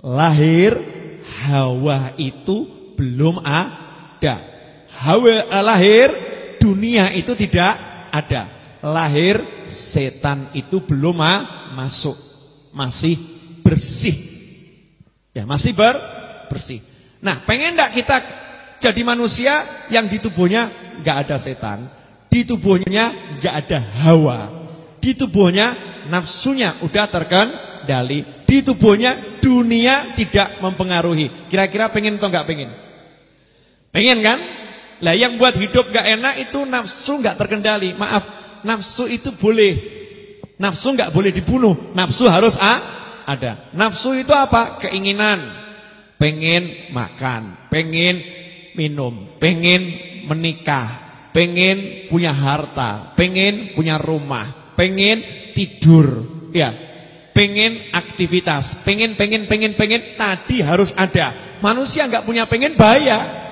Lahir hawa itu belum ada. Hawa lahir dunia itu tidak ada. Lahir setan itu belum masuk. Masih bersih. Ya, masih ber bersih. Nah, pengen enggak kita jadi manusia yang di tubuhnya enggak ada setan, di tubuhnya enggak ada hawa. Di tubuhnya nafsunya udah terkendali. Di tubuhnya dunia tidak mempengaruhi. Kira-kira pengen atau enggak pengen? Pengen kan? Lah yang buat hidup enggak enak itu nafsu enggak terkendali. Maaf, nafsu itu boleh. Nafsu enggak boleh dibunuh. Nafsu harus ah, ada. Nafsu itu apa? Keinginan pengen makan, pengen minum, pengen menikah, pengen punya harta, pengen punya rumah, pengen tidur, ya, pengen aktivitas, pengen, pengen, pengen, pengen, tadi harus ada. Manusia nggak punya pengen bahaya.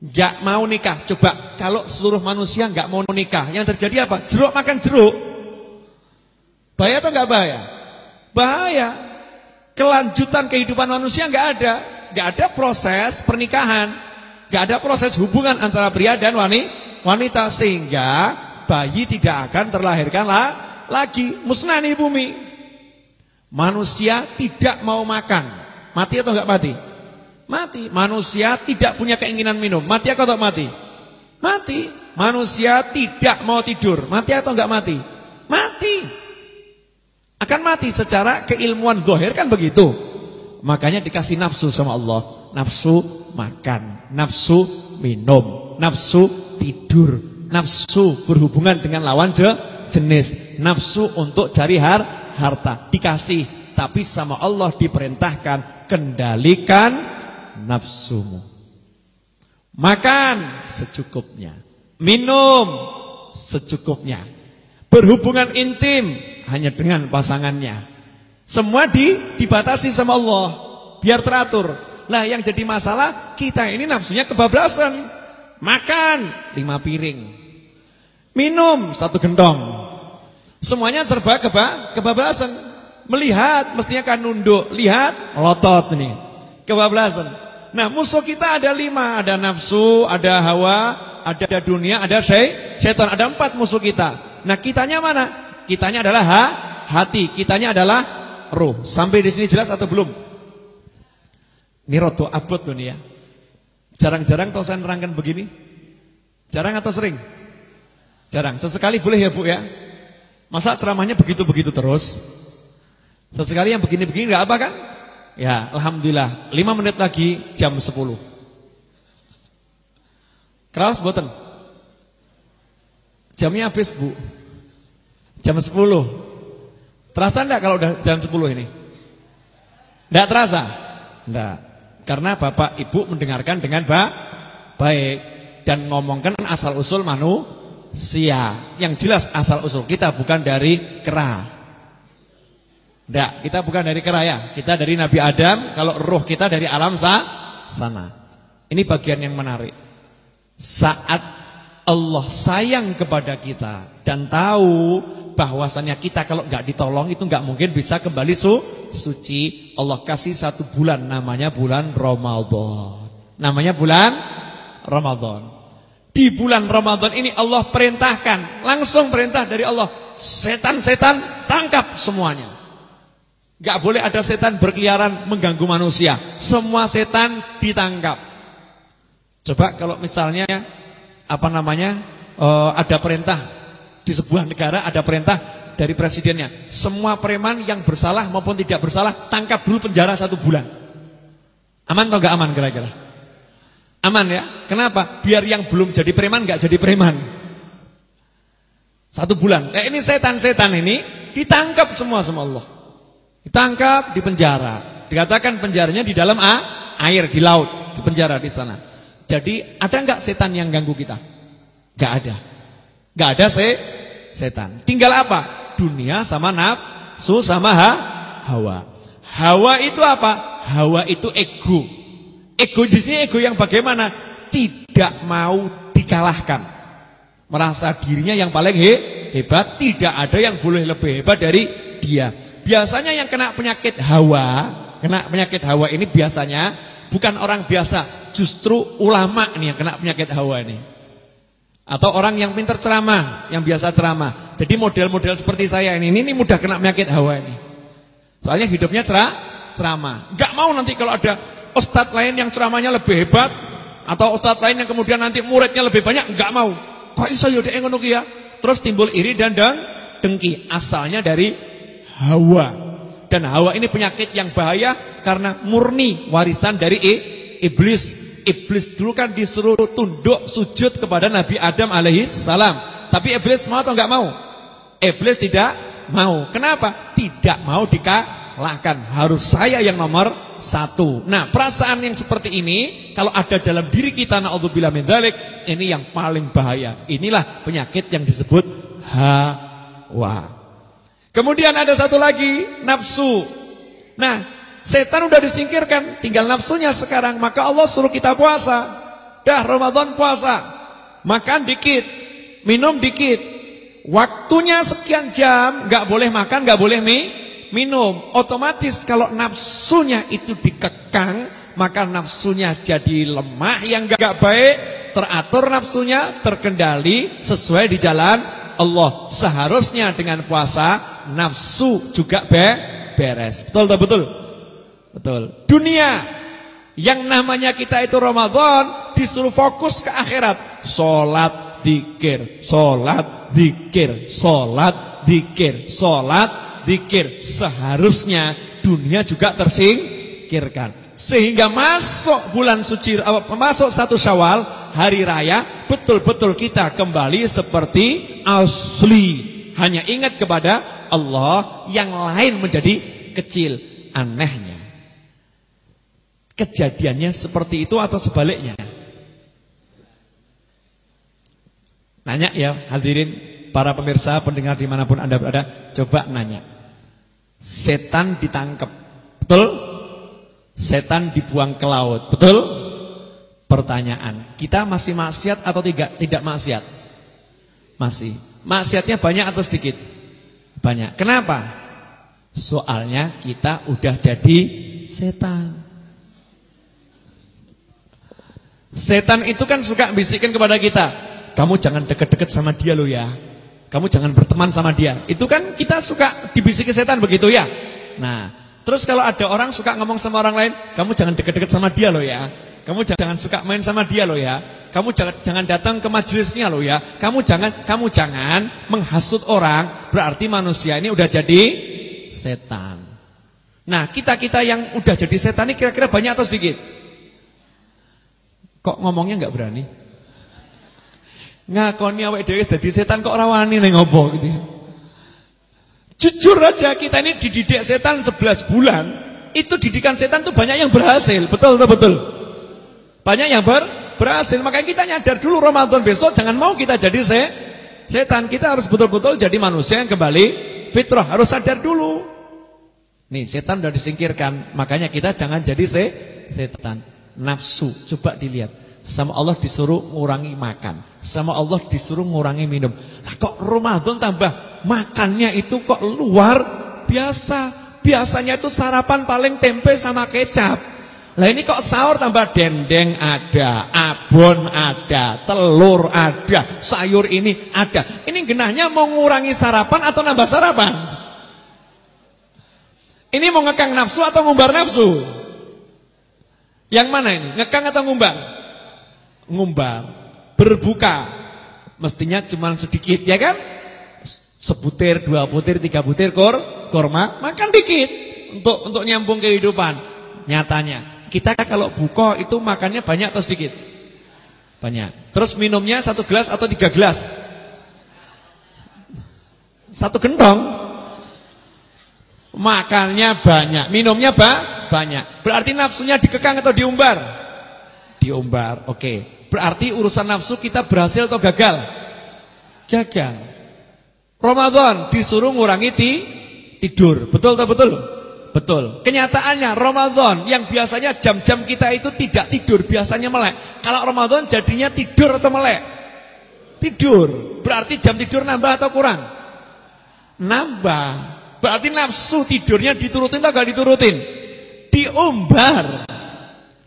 Nggak mau nikah. Coba kalau seluruh manusia nggak mau nikah, yang terjadi apa? Jeruk makan jeruk. Bahaya atau nggak bahaya? Bahaya. Kelanjutan kehidupan manusia nggak ada, nggak ada proses pernikahan, nggak ada proses hubungan antara pria dan wanita sehingga bayi tidak akan terlahirkan lagi, musnah nih bumi. Manusia tidak mau makan, mati atau nggak mati? Mati. Manusia tidak punya keinginan minum, mati atau nggak mati? Mati. Manusia tidak mau tidur, mati atau nggak mati? Mati. Akan mati secara keilmuan zahir kan begitu. Makanya dikasih nafsu sama Allah. Nafsu makan, nafsu minum, nafsu tidur, nafsu berhubungan dengan lawan je, jenis, nafsu untuk cari har, harta. Dikasih, tapi sama Allah diperintahkan kendalikan nafsumu. Makan secukupnya, minum secukupnya. Berhubungan intim hanya dengan pasangannya. Semua di, dibatasi sama Allah, biar teratur. Lah yang jadi masalah kita ini nafsunya kebablasan. Makan lima piring, minum satu gendong. Semuanya serba keba, kebablasan. Melihat mestinya kan nunduk, lihat lotot ini. Kebablasan. Nah, musuh kita ada lima, ada nafsu, ada hawa, ada dunia, ada syaitan, ada empat musuh kita. Nah, kitanya mana? Kitanya adalah ha, hati, kitanya adalah roh. Sampai di sini jelas atau belum? Ini roto abot tuh nih ya. Jarang-jarang tau saya nerangkan begini. Jarang atau sering? Jarang. Sesekali boleh ya Bu ya. Masa ceramahnya begitu-begitu terus? Sesekali yang begini-begini nggak apa kan? Ya, alhamdulillah. 5 menit lagi jam 10. Keras boten? Jamnya habis, Bu. Jam 10. Terasa enggak kalau udah jam 10 ini? Enggak terasa? Enggak. Karena Bapak Ibu mendengarkan dengan ba baik dan ngomongkan asal usul manusia. Yang jelas asal usul kita bukan dari kera. Enggak, kita bukan dari kera ya. Kita dari Nabi Adam, kalau roh kita dari alam sa sana. Ini bagian yang menarik. Saat Allah sayang kepada kita dan tahu bahwasannya kita kalau nggak ditolong itu nggak mungkin bisa kembali su suci. Allah kasih satu bulan namanya bulan Ramadan. Namanya bulan Ramadan. Di bulan Ramadan ini Allah perintahkan, langsung perintah dari Allah, setan-setan tangkap semuanya. Gak boleh ada setan berkeliaran mengganggu manusia. Semua setan ditangkap. Coba kalau misalnya apa namanya uh, ada perintah di sebuah negara ada perintah dari presidennya. Semua preman yang bersalah maupun tidak bersalah tangkap dulu penjara satu bulan. Aman atau enggak aman kira-kira? Aman ya? Kenapa? Biar yang belum jadi preman enggak jadi preman. Satu bulan. Eh ini setan-setan ini ditangkap semua sama Allah. Ditangkap di penjara. Dikatakan penjaranya di dalam a, air di laut, di penjara di sana. Jadi ada enggak setan yang ganggu kita? Enggak ada. Enggak ada se setan. Tinggal apa? Dunia sama nafsu sama ha, hawa. Hawa itu apa? Hawa itu ego. Ego di sini ego yang bagaimana? Tidak mau dikalahkan. Merasa dirinya yang paling he, hebat, tidak ada yang boleh lebih hebat dari dia. Biasanya yang kena penyakit hawa, kena penyakit hawa ini biasanya bukan orang biasa, justru ulama nih yang kena penyakit hawa ini. Atau orang yang pintar ceramah, yang biasa ceramah. Jadi model-model seperti saya ini, ini mudah kena penyakit hawa ini. Soalnya hidupnya cerah, ceramah. Enggak mau nanti kalau ada ustadz lain yang ceramahnya lebih hebat atau ustadz lain yang kemudian nanti muridnya lebih banyak, enggak mau. Kok iso yo ya ngono ya? Terus timbul iri dan dengki. Asalnya dari hawa. Dan hawa ini penyakit yang bahaya karena murni warisan dari iblis. Iblis dulu kan disuruh tunduk sujud kepada Nabi Adam alaihi salam. Tapi iblis mau atau enggak mau? Iblis tidak mau. Kenapa? Tidak mau dikalahkan. Harus saya yang nomor satu. Nah, perasaan yang seperti ini kalau ada dalam diri kita naudzubillah min dzalik, ini yang paling bahaya. Inilah penyakit yang disebut hawa. Kemudian ada satu lagi, nafsu. Nah, Setan udah disingkirkan, tinggal nafsunya sekarang. Maka Allah suruh kita puasa. Dah Ramadan puasa. Makan dikit, minum dikit. Waktunya sekian jam, nggak boleh makan, nggak boleh mi, minum. Otomatis kalau nafsunya itu dikekang, maka nafsunya jadi lemah yang nggak baik, teratur nafsunya, terkendali sesuai di jalan Allah. Seharusnya dengan puasa nafsu juga be beres. Betul betul betul. Betul. Dunia yang namanya kita itu Ramadan disuruh fokus ke akhirat. Salat, zikir, salat, zikir, salat, zikir, salat, zikir. Seharusnya dunia juga tersingkirkan. Sehingga masuk bulan suci masuk satu Syawal, hari raya, betul-betul kita kembali seperti asli. Hanya ingat kepada Allah, yang lain menjadi kecil. Anehnya Kejadiannya seperti itu atau sebaliknya? Nanya ya hadirin para pemirsa pendengar di mana pun anda berada Coba nanya Setan ditangkap Betul? Setan dibuang ke laut Betul? Pertanyaan Kita masih maksiat atau tidak, tidak maksiat? Masih Maksiatnya banyak atau sedikit? Banyak Kenapa? Soalnya kita udah jadi setan Setan itu kan suka bisikin kepada kita, kamu jangan deket-deket sama dia lo ya. Kamu jangan berteman sama dia. Itu kan kita suka dibisiki setan begitu ya. Nah, terus kalau ada orang suka ngomong sama orang lain, kamu jangan deket-deket sama dia lo ya. Kamu jangan suka main sama dia lo ya. Kamu jangan datang ke majelisnya lo ya. Kamu jangan kamu jangan menghasut orang, berarti manusia ini udah jadi setan. Nah, kita-kita yang udah jadi setan ini kira-kira banyak atau sedikit? Kok ngomongnya nggak berani? Ngakoni awake dhewe dadi setan kok ora wani ning opo gitu. Ya? Jujur aja kita ini dididik setan 11 bulan, itu didikan setan tuh banyak yang berhasil. Betul betul betul. Banyak yang ber, berhasil. Makanya kita nyadar dulu Ramadan besok jangan mau kita jadi se setan. Kita harus betul-betul jadi manusia yang kembali fitrah. Harus sadar dulu. Nih, setan udah disingkirkan, makanya kita jangan jadi se setan nafsu. Coba dilihat. Sama Allah disuruh ngurangi makan. Sama Allah disuruh ngurangi minum. Lah kok Ramadan tambah makannya itu kok luar biasa. Biasanya itu sarapan paling tempe sama kecap. Lah ini kok sahur tambah dendeng ada, abon ada, telur ada, sayur ini ada. Ini genahnya mau ngurangi sarapan atau nambah sarapan? Ini mau ngekang nafsu atau ngumbar nafsu? Yang mana ini? Ngekang atau ngumbar? Ngumbar. Berbuka. Mestinya cuma sedikit, ya kan? Sebutir, dua butir, tiga butir kor, korma, makan dikit untuk untuk nyambung kehidupan. Nyatanya, kita kalau buka itu makannya banyak atau sedikit? Banyak. Terus minumnya satu gelas atau tiga gelas? Satu gentong. Makannya banyak, minumnya ba banyak. Berarti nafsunya dikekang atau diumbar? Diumbar. Oke. Okay. Berarti urusan nafsu kita berhasil atau gagal? Gagal. Ramadan disuruh ngurangi ti, tidur. Betul atau betul? Betul. Kenyataannya Ramadan yang biasanya jam-jam kita itu tidak tidur, biasanya melek. Kalau Ramadan jadinya tidur atau melek? Tidur. Berarti jam tidur nambah atau kurang? Nambah. Berarti nafsu tidurnya diturutin atau gak diturutin? Diumbar.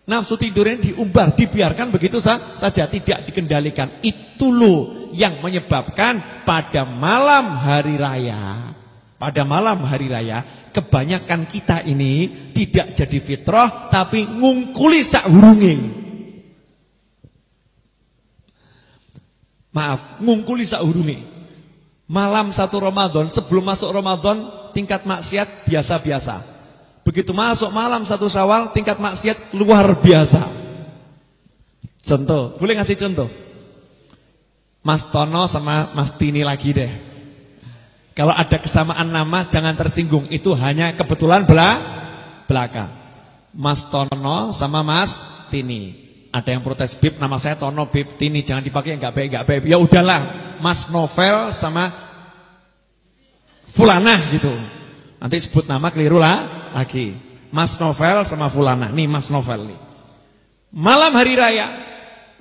Nafsu tidurnya diumbar, dibiarkan begitu saja tidak dikendalikan. Itu loh yang menyebabkan pada malam hari raya, pada malam hari raya kebanyakan kita ini tidak jadi fitrah tapi ngungkuli sak hurunge. Maaf, ngungkuli sak. Malam satu Ramadan, sebelum masuk Ramadan tingkat maksiat biasa-biasa. Begitu masuk malam satu Syawal tingkat maksiat luar biasa. Contoh, boleh ngasih contoh? Mas Tono sama Mas Tini lagi deh. Kalau ada kesamaan nama jangan tersinggung, itu hanya kebetulan bela belakang. Mas Tono sama Mas Tini. Ada yang protes Bib, nama saya Tono Bib Tini, jangan dipakai enggak baik enggak baik. Ya udahlah, Mas Novel sama Fulanah gitu. Nanti sebut nama keliru lah lagi. Mas Novel sama Fulana. Nih Mas Novel nih. Malam hari raya.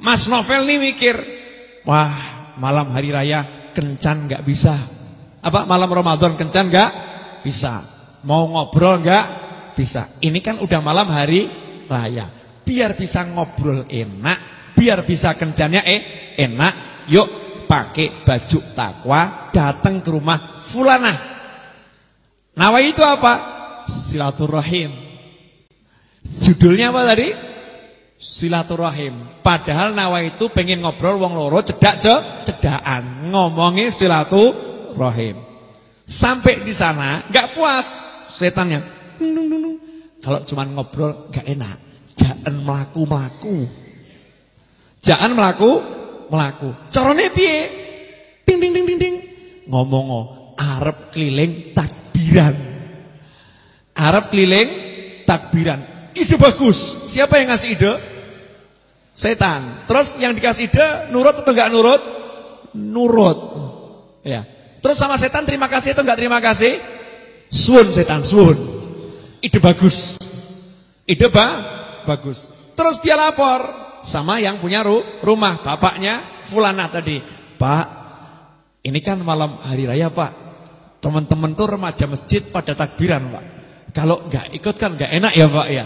Mas Novel nih mikir. Wah malam hari raya kencan gak bisa. Apa malam Ramadan kencan gak bisa. Mau ngobrol gak bisa. Ini kan udah malam hari raya. Biar bisa ngobrol enak. Biar bisa kencannya eh enak. Yuk pakai baju takwa. Datang ke rumah Fulana. Nawa itu apa? Silaturahim. Judulnya apa tadi? Silaturahim. Padahal Nawa itu pengen ngobrol wong loro cedak ce, cedaan. Ngomongi silaturahim. Sampai di sana nggak puas setannya. Kalau cuma ngobrol nggak enak. Jangan melaku-melaku. Jangan melaku melaku. Carane piye? Ding ding ding ding ding. Ngomong arep keliling tak takbiran. Arab keliling takbiran. Ide bagus. Siapa yang ngasih ide? Setan. Terus yang dikasih ide nurut atau enggak nurut? Nurut. Ya. Terus sama setan terima kasih atau enggak terima kasih? Suun setan, suun. Ide bagus. Ide ba bagus. Terus dia lapor sama yang punya ru rumah, bapaknya Fulana tadi. Pak, ini kan malam hari raya, Pak. Teman-teman tuh remaja masjid pada takbiran Pak Kalau nggak ikut kan nggak enak ya Pak ya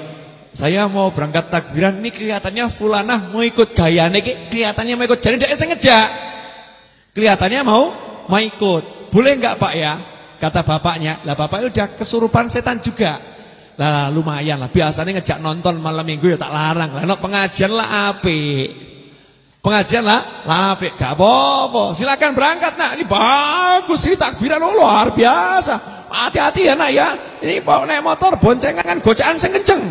Saya mau berangkat takbiran Ini kelihatannya fulanah mau ikut gaya nih Kelihatannya mau ikut Jadi tidak sengaja Kelihatannya mau mau ikut Boleh nggak Pak ya Kata bapaknya Lah bapaknya udah kesurupan setan juga Lah lumayan lah Biasanya ngejak nonton malam minggu ya tak larang Lah pengajian lah api Pengajian lah, lapik, gak apa-apa. Silakan berangkat nak. Ini bagus ini takbiran oh, luar biasa. Hati-hati ya nak ya. Ini bawa naik motor boncengan kan gocaan sing kenceng.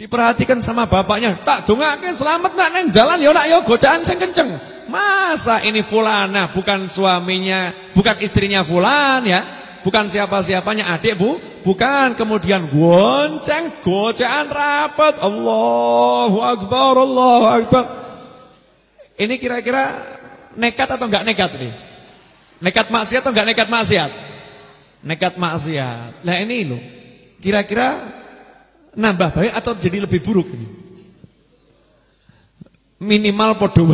Diperhatikan sama bapaknya. Tak dongake selamat nak neng jalan ya nak ya gocaan sing kenceng. Masa ini fulana bukan suaminya, bukan istrinya fulan ya. Bukan siapa-siapanya adik bu Bukan kemudian gonceng, gocaan rapat. Allahu Akbar, Allahu Akbar. Ini kira-kira nekat atau enggak nekat nih? Nekat maksiat atau enggak nekat maksiat? Nekat maksiat. Nah ini loh. Kira-kira nambah baik atau jadi lebih buruk ini? Minimal podo.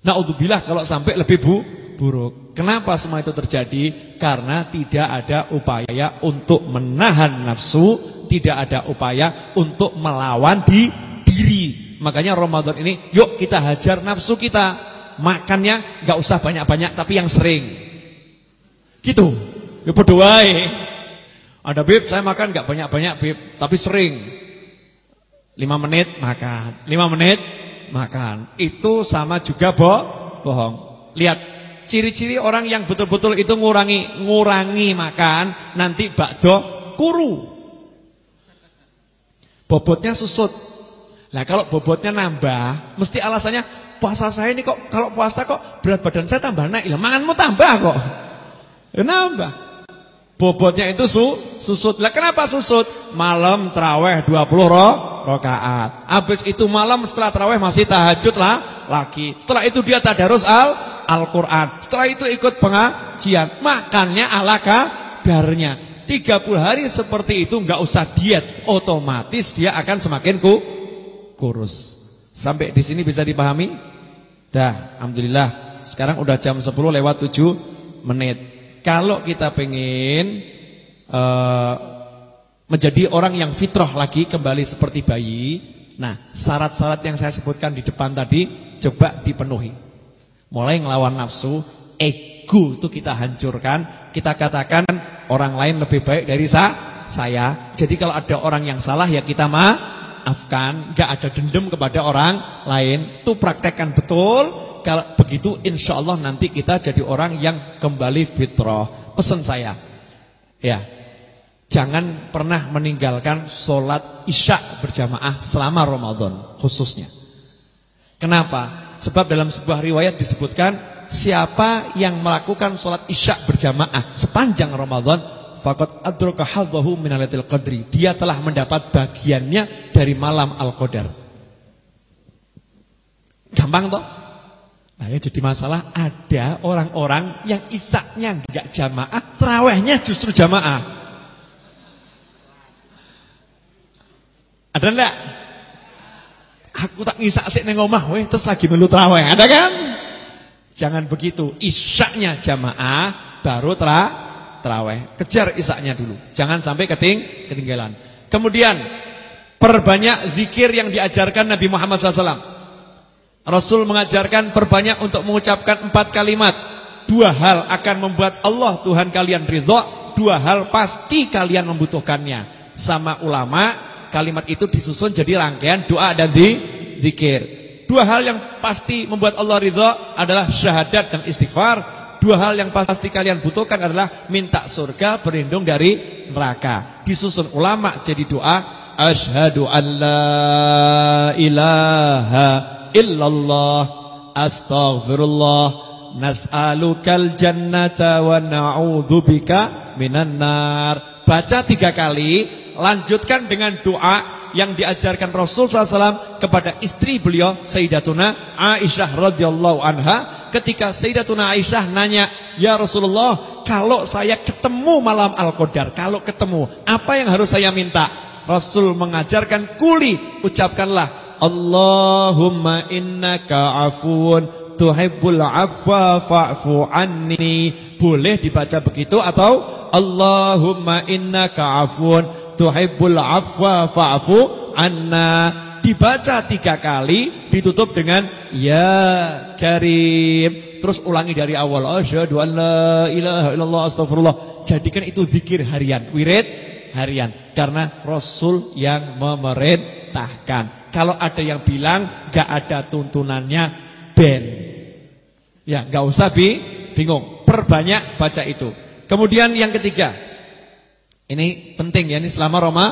Naudzubillah kalau sampai lebih bu buruk. Kenapa semua itu terjadi? Karena tidak ada upaya untuk menahan nafsu, tidak ada upaya untuk melawan di diri. Makanya Ramadan ini, yuk kita hajar nafsu kita. Makannya nggak usah banyak-banyak tapi yang sering. Gitu. Ya berdoa Ada bib, saya makan nggak banyak-banyak bib, tapi sering. 5 menit makan, 5 menit makan. Itu sama juga bo bohong. Lihat Ciri-ciri orang yang betul-betul itu ngurangi ngurangi makan, nanti bakdo kuru. Bobotnya susut. Lah kalau bobotnya nambah, mesti alasannya puasa saya ini kok kalau puasa kok berat badan saya tambah naik. Lah manganmu tambah kok. Ya nambah. Bobotnya itu su, susut. Lah kenapa susut? Malam traweh 20 roh rakaat. Habis itu malam setelah traweh masih tahajud lah lagi. Setelah itu dia tadarus al Al-Quran. Setelah itu ikut pengajian. Makannya ala kadarnya. 30 hari seperti itu nggak usah diet, otomatis dia akan semakin ku, kurus. Sampai di sini bisa dipahami? Dah, alhamdulillah. Sekarang udah jam 10 lewat 7 menit. Kalau kita pengen uh, menjadi orang yang fitrah lagi kembali seperti bayi, nah syarat-syarat yang saya sebutkan di depan tadi coba dipenuhi. Mulai ngelawan nafsu, ego itu kita hancurkan, kita katakan orang lain lebih baik dari sa saya. Jadi kalau ada orang yang salah ya kita maafkan, nggak ada dendam kepada orang lain. Itu praktekkan betul. Kalau begitu insya Allah nanti kita jadi orang yang kembali fitrah. Pesan saya. Ya. Jangan pernah meninggalkan sholat isya berjamaah selama Ramadan khususnya. Kenapa? Sebab dalam sebuah riwayat disebutkan siapa yang melakukan sholat isya berjamaah sepanjang Ramadan faqad adraka hadzahu min lailatul qadri dia telah mendapat bagiannya dari malam al-qadar gampang toh nah ya jadi masalah ada orang-orang yang isaknya enggak jamaah terawihnya justru jamaah ada enggak aku tak ngisak sik ning omah weh terus lagi melu terawih ada kan Jangan begitu. Isyaknya jamaah baru tra terawih. Kejar isaknya dulu. Jangan sampai keting ketinggalan. Kemudian perbanyak zikir yang diajarkan Nabi Muhammad SAW. Rasul mengajarkan perbanyak untuk mengucapkan empat kalimat. Dua hal akan membuat Allah Tuhan kalian ridho. Dua hal pasti kalian membutuhkannya. Sama ulama, kalimat itu disusun jadi rangkaian doa dan di zikir. Dua hal yang pasti membuat Allah ridha adalah syahadat dan istighfar. Dua hal yang pasti kalian butuhkan adalah minta surga, berlindung dari neraka. Disusun ulama jadi doa, asyhadu an la ilaha illallah, astaghfirullah, nas'alukal jannata wa na'udzubika minan nar. Baca tiga kali, lanjutkan dengan doa yang diajarkan Rasul SAW kepada istri beliau Sayyidatuna Aisyah radhiyallahu anha ketika Sayyidatuna Aisyah nanya ya Rasulullah kalau saya ketemu malam Al-Qadar kalau ketemu apa yang harus saya minta Rasul mengajarkan kuli ucapkanlah Allahumma innaka afuun tuhibbul afwa fa'fu anni. Boleh dibaca begitu atau Allahumma innaka afuun tuhibbul afwa fa'fu anna. Dibaca tiga kali ditutup dengan ya karim. Terus ulangi dari awal asyhadu an la ilaha illallah astagfirullah jadikan itu zikir harian wirid harian. Karena rasul yang memerintahkan kalau ada yang bilang gak ada tuntunannya ben ya gak usah bi bingung perbanyak baca itu kemudian yang ketiga ini penting ya, ini selama Roma,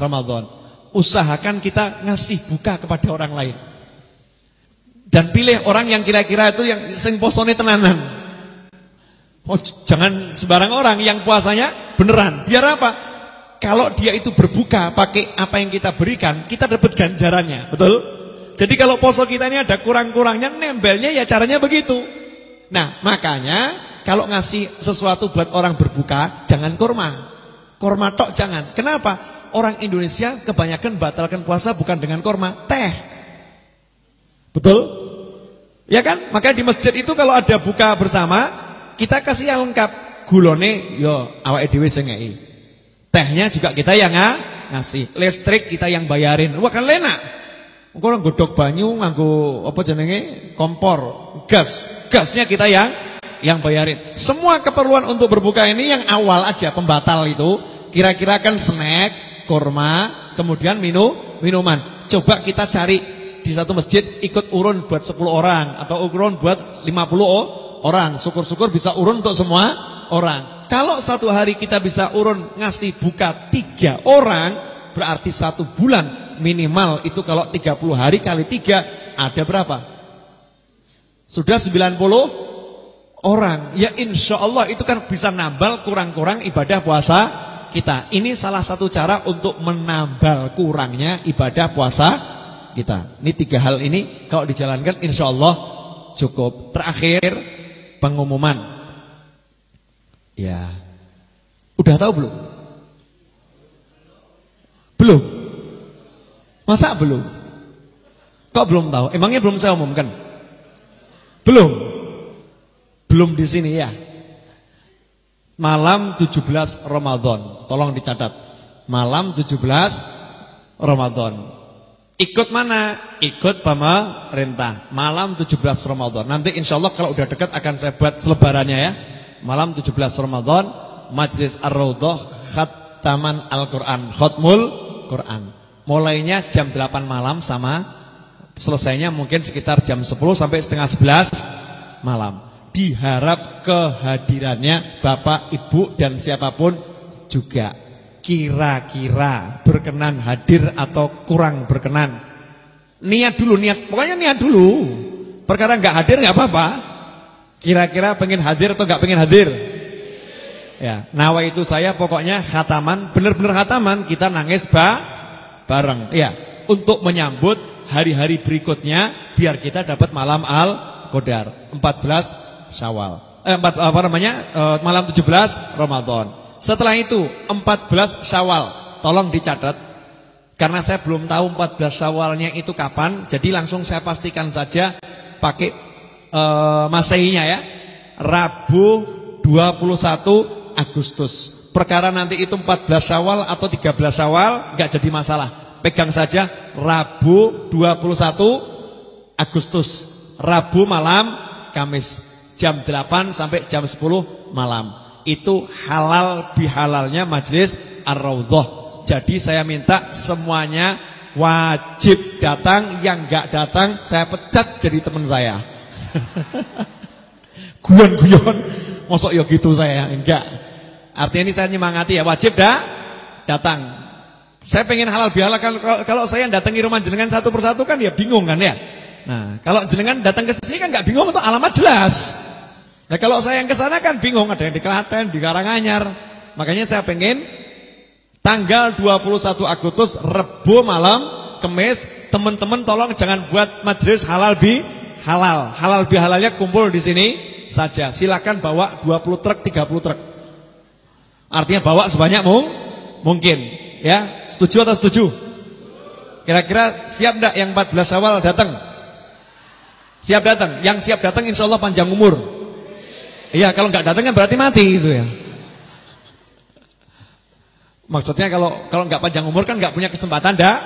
Ramadan. Usahakan kita ngasih buka kepada orang lain. Dan pilih orang yang kira-kira itu yang sing posone tenanan. Oh, jangan sembarang orang yang puasanya beneran. Biar apa? Kalau dia itu berbuka pakai apa yang kita berikan, kita dapat ganjarannya. Betul? Jadi kalau poso kita ini ada kurang-kurangnya, nembelnya ya caranya begitu. Nah, makanya kalau ngasih sesuatu buat orang berbuka, jangan kurma. Korma tok jangan. Kenapa? Orang Indonesia kebanyakan batalkan puasa bukan dengan korma, teh. Betul? Ya kan? Maka di masjid itu kalau ada buka bersama, kita kasih yang lengkap. Gulone yo awake dhewe sing Tehnya juga kita yang ngasih. Listrik kita yang bayarin. Wah kan lena. Engko godhog banyu nganggo apa jenenge? kompor, gas. Gasnya kita yang yang bayarin. Semua keperluan untuk berbuka ini yang awal aja pembatal itu Kira-kira kan snack, kurma, kemudian minum, minuman. Coba kita cari di satu masjid ikut urun buat 10 orang atau urun buat 50 orang. Syukur-syukur bisa urun untuk semua orang. Kalau satu hari kita bisa urun ngasih buka tiga orang, berarti satu bulan minimal itu kalau 30 hari kali tiga ada berapa? Sudah 90 orang. Ya insya Allah itu kan bisa nambal kurang-kurang ibadah puasa kita. Ini salah satu cara untuk menambal kurangnya ibadah puasa kita. Ini tiga hal ini kalau dijalankan insya Allah cukup. Terakhir pengumuman. Ya. Udah tahu belum? Belum. Masa belum? Kok belum tahu? Emangnya belum saya umumkan? Belum. Belum di sini ya. Malam 17 Ramadan. Tolong dicatat. Malam 17 Ramadan. Ikut mana? Ikut pemerintah. Malam 17 Ramadan. Nanti insya Allah kalau udah dekat akan saya buat selebarannya ya. Malam 17 Ramadan, Majlis Ar-Raudhah Khataman Al-Qur'an, Khotmul Quran. Mulainya jam 8 malam sama selesainya mungkin sekitar jam 10 sampai setengah 11 malam. Diharap kehadirannya Bapak, Ibu dan siapa pun juga kira-kira berkenan hadir atau kurang berkenan. Niat dulu, niat. Pokoknya niat dulu. Perkara nggak hadir nggak apa-apa. Kira-kira pengen hadir atau nggak pengen hadir? Ya, nawa itu saya pokoknya khataman, benar-benar khataman kita nangis ba bareng. Ya, untuk menyambut hari-hari berikutnya biar kita dapat malam Al-Qadar 14 Syawal. Eh, 4, apa namanya? Eh, malam 17 Ramadan. Setelah itu 14 Syawal. Tolong dicatat karena saya belum tahu 14 Syawalnya itu kapan, jadi langsung saya pastikan saja pakai uh, Masehinya ya. Rabu 21 Agustus. Perkara nanti itu 14 Syawal atau 13 Syawal enggak jadi masalah. Pegang saja Rabu 21 Agustus. Rabu malam Kamis jam 8 sampai jam 10 malam. Itu halal bihalalnya Majelis Ar-Raudhah. Jadi saya minta semuanya wajib datang, yang enggak datang saya pecat jadi teman saya. [LAUGHS] Guyon-guyon. Mosok ya gitu saya, enggak. Artinya ini saya nyemangati ya, wajib dah datang. Saya pengen halal bihalal kalau, kalau saya datangi rumah jenengan satu persatu kan ya bingung kan ya. Nah, kalau jenengan datang ke sini kan enggak bingung untuk alamat jelas. Nah, kalau saya yang ke sana kan bingung, ada yang di Klaten, di Karanganyar. Makanya saya pengen tanggal 21 Agustus Rebo malam, Kemis, teman-teman tolong jangan buat majelis halal bi halal. Halal bihalalnya kumpul di sini saja. Silakan bawa 20 truk, 30 truk. Artinya bawa sebanyak mung mungkin. Ya, setuju atau setuju? Kira-kira siap enggak yang 14 awal datang? Siap datang. Yang siap datang insya Allah panjang umur. Iya, kalau enggak datang kan berarti mati gitu ya. Maksudnya kalau kalau enggak panjang umur kan enggak punya kesempatan dah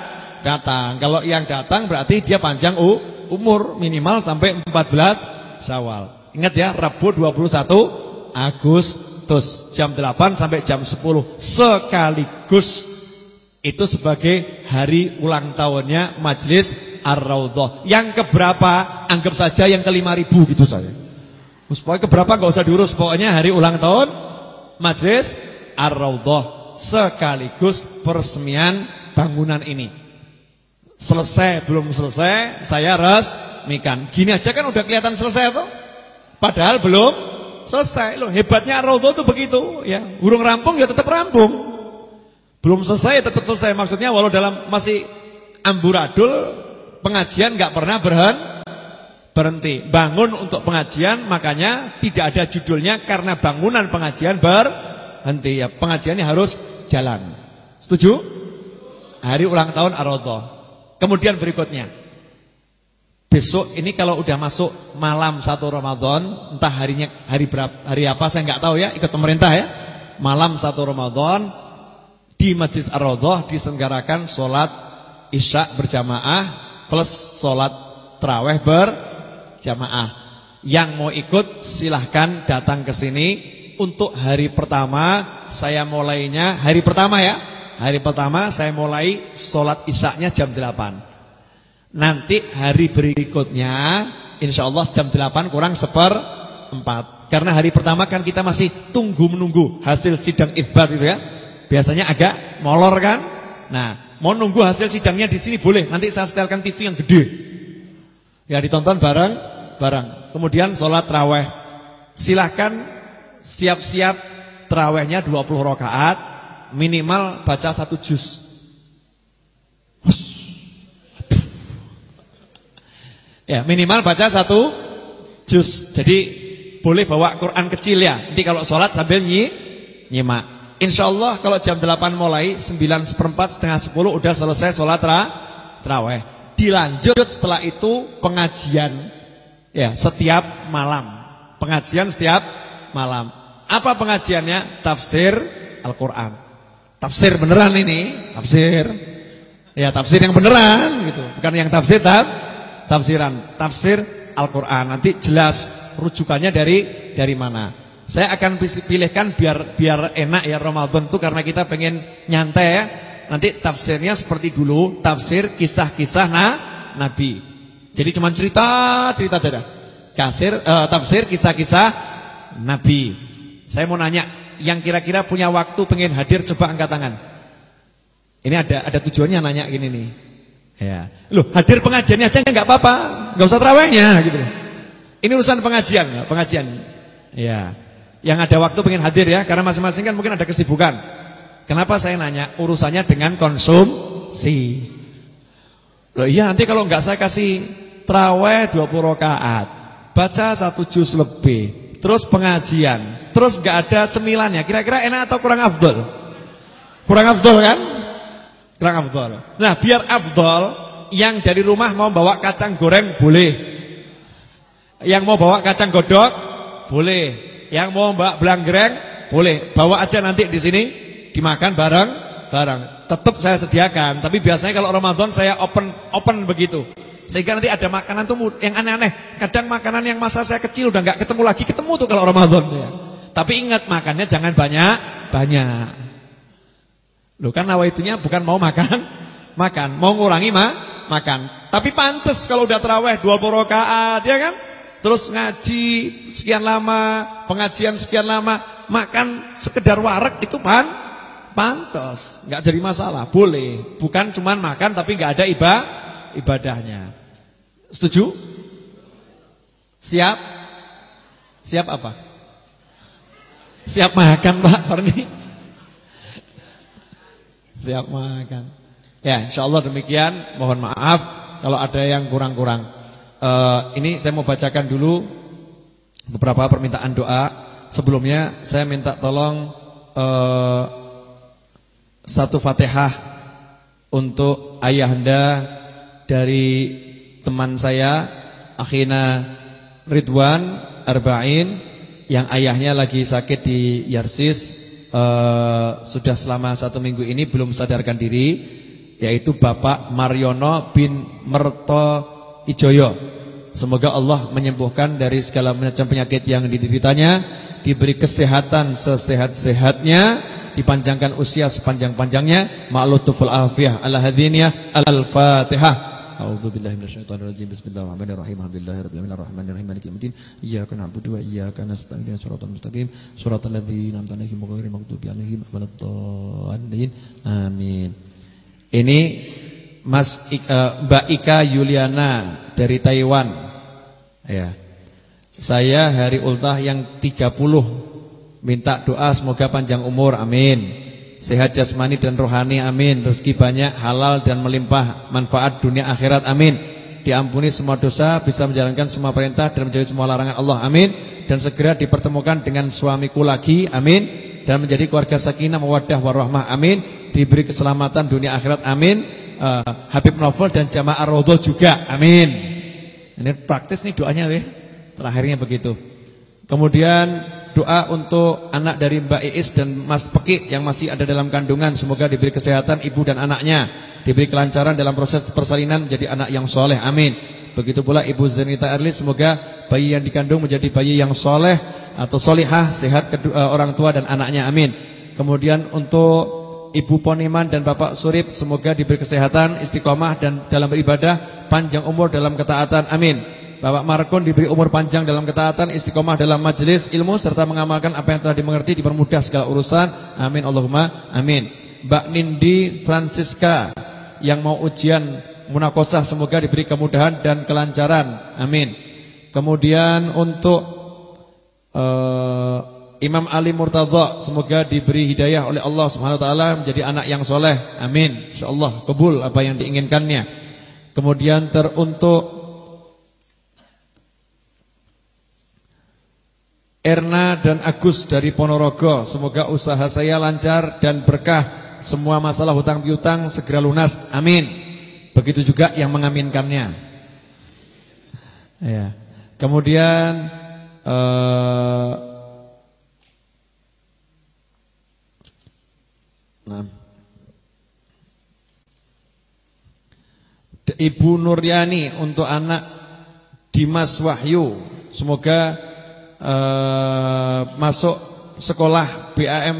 datang. Kalau yang datang berarti dia panjang u umur minimal sampai 14 Syawal. Ingat ya, Rabu 21 Agustus jam 8 sampai jam 10 sekaligus itu sebagai hari ulang tahunnya Majelis Ar-Raudhah. Yang keberapa? Anggap saja yang ke 5000 gitu saja. Pokoknya keberapa enggak usah diurus, pokoknya hari ulang tahun Majelis Ar-Raudhah sekaligus peresmian bangunan ini. Selesai belum selesai, saya resmikan. Gini aja kan udah kelihatan selesai tuh. Padahal belum selesai loh. Hebatnya Raudhah tuh begitu ya. Burung rampung ya tetap rampung. Belum selesai ya tetap selesai. Maksudnya walau dalam masih amburadul pengajian nggak pernah berhenti berhenti. Bangun untuk pengajian makanya tidak ada judulnya karena bangunan pengajian berhenti ya. Pengajiannya harus jalan. Setuju? Hari ulang tahun Ar-Raudhah. Kemudian berikutnya. Besok ini kalau udah masuk malam satu Ramadan, entah harinya hari berapa, hari apa saya nggak tahu ya, ikut pemerintah ya. Malam satu Ramadan di Masjid Ar-Raudhah diselenggarakan sholat Isya berjamaah plus sholat terawih berjamaah. Yang mau ikut silahkan datang ke sini untuk hari pertama saya mulainya hari pertama ya Hari pertama saya mulai sholat isaknya jam 8 Nanti hari berikutnya Insya Allah jam 8 kurang seper 4 Karena hari pertama kan kita masih tunggu menunggu Hasil sidang ikhbar itu ya. Biasanya agak molor kan? Nah mau nunggu hasil sidangnya di sini boleh. Nanti saya setelkan TV yang gede. Ya ditonton bareng bareng. Kemudian sholat terawih Silahkan siap-siap terawihnya 20 rakaat minimal baca satu juz. Ya, minimal baca satu juz. Jadi boleh bawa Quran kecil ya. Nanti kalau sholat sambil nyi, nyimak. insya Allah kalau jam 8 mulai 9 seperempat setengah 10 udah selesai sholat ra, terawih. Dilanjut setelah itu pengajian ya setiap malam. Pengajian setiap malam. Apa pengajiannya? Tafsir Al-Quran. Tafsir beneran ini, tafsir. Ya tafsir yang beneran gitu, bukan yang tafsir tab, tafsiran. Tafsir Al-Quran. Nanti jelas rujukannya dari dari mana. Saya akan pilihkan biar biar enak ya Ramadan itu karena kita pengen nyantai ya. Nanti tafsirnya seperti dulu, tafsir kisah-kisah nah, Nabi. Jadi cuma cerita-cerita saja. Kasir uh, tafsir kisah-kisah Nabi. Saya mau nanya, yang kira-kira punya waktu pengen hadir coba angkat tangan. Ini ada ada tujuannya nanya gini nih. Ya. Loh, hadir pengajiannya aja enggak apa-apa. Enggak usah terawihnya gitu. Ini urusan pengajian, ya, pengajian. Ya. Yang ada waktu pengen hadir ya, karena masing-masing kan mungkin ada kesibukan. Kenapa saya nanya? Urusannya dengan konsumsi. Loh iya nanti kalau enggak saya kasih traweh 20 rakaat, baca satu juz lebih, terus pengajian, terus enggak ada cemilannya. Kira-kira enak atau kurang afdol? Kurang afdol kan? Kurang afdol. Nah, biar afdol, yang dari rumah mau bawa kacang goreng boleh. Yang mau bawa kacang godok boleh. Yang mau bawa belanggreng boleh. Bawa aja nanti di sini dimakan bareng bareng. Tetap saya sediakan, tapi biasanya kalau Ramadan saya open open begitu. Sehingga nanti ada makanan tuh yang aneh-aneh. Kadang makanan yang masa saya kecil udah nggak ketemu lagi, ketemu tuh kalau Ramadan ya. Tapi ingat makannya jangan banyak-banyak. Loh kan nawaitunya bukan mau makan, [LAUGHS] makan, mau ngurangi ma, makan. Tapi pantas kalau udah terawih 20 rakaat, ya kan? Terus ngaji sekian lama, pengajian sekian lama, makan sekedar warak itu pan pantas, nggak jadi masalah, boleh. Bukan cuman makan tapi nggak ada iba, ibadahnya. Setuju? Siap? Siap apa? Siap makan, Pak Parni. Siap makan. Ya, insyaallah demikian. Mohon maaf kalau ada yang kurang-kurang. Uh, ini saya mau bacakan dulu beberapa permintaan doa. Sebelumnya saya minta tolong uh, satu Fatihah untuk ayahanda dari teman saya Akhina Ridwan Arba'in yang ayahnya lagi sakit di Yarsis uh, sudah selama satu minggu ini belum sadarkan diri yaitu Bapak Mariono bin Merto Ijoyo. Semoga Allah menyembuhkan dari segala macam penyakit yang dideritanya, diberi kesehatan sesehat-sehatnya, dipanjangkan usia sepanjang-panjangnya. Ma'lutuful afiyah ala hadiniyah al-Fatihah. A'udzu billahi minasyaitonir rajim. Bismillahirrahmanirrahim. Alhamdulillahirabbil alamin arrahmanirrahim maliki yaumiddin. Iyyaka na'budu wa iyyaka nasta'in. Shiratal mustaqim. Shiratal ladzina an'amta 'alaihim ghairil maghdubi 'alaihim waladdallin. Amin. Ini Mas uh, Mbak Ika Yuliana dari Taiwan. Ya. Saya hari ultah yang 30 minta doa semoga panjang umur. Amin. Sehat jasmani dan rohani amin. Rezeki banyak halal dan melimpah Manfaat dunia akhirat amin. Diampuni semua dosa Bisa menjalankan semua perintah Dan menjadi semua larangan Allah amin. Dan segera dipertemukan dengan suamiku lagi amin. Dan menjadi keluarga sakinah mawaddah warahmah amin. Diberi keselamatan dunia akhirat amin. Uh, Habib Novel dan jamaah Rodo juga amin. Ini praktis nih doanya deh Terakhirnya begitu. Kemudian doa untuk anak dari Mbak Iis dan Mas Pekik yang masih ada dalam kandungan. Semoga diberi kesehatan ibu dan anaknya. Diberi kelancaran dalam proses persalinan menjadi anak yang soleh. Amin. Begitu pula Ibu Zenita Erli. Semoga bayi yang dikandung menjadi bayi yang soleh atau solihah. Sehat kedua, uh, orang tua dan anaknya. Amin. Kemudian untuk Ibu Poniman dan Bapak Surip. Semoga diberi kesehatan, istiqomah dan dalam beribadah. Panjang umur dalam ketaatan. Amin. Bapak Markon diberi umur panjang dalam ketaatan, istiqomah dalam majelis ilmu serta mengamalkan apa yang telah dimengerti, dipermudah segala urusan. Amin Allahumma amin. Mbak Nindi Francisca yang mau ujian munakosah semoga diberi kemudahan dan kelancaran. Amin. Kemudian untuk uh, Imam Ali Murtadha semoga diberi hidayah oleh Allah Subhanahu wa taala menjadi anak yang soleh. Amin. Insyaallah kabul apa yang diinginkannya. Kemudian teruntuk Erna dan Agus dari Ponorogo. Semoga usaha saya lancar dan berkah. Semua masalah hutang piutang segera lunas. Amin. Begitu juga yang mengaminkannya. Ya. Kemudian uh, nah. Ibu Nuryani untuk anak Dimas Wahyu. Semoga uh, masuk sekolah BAM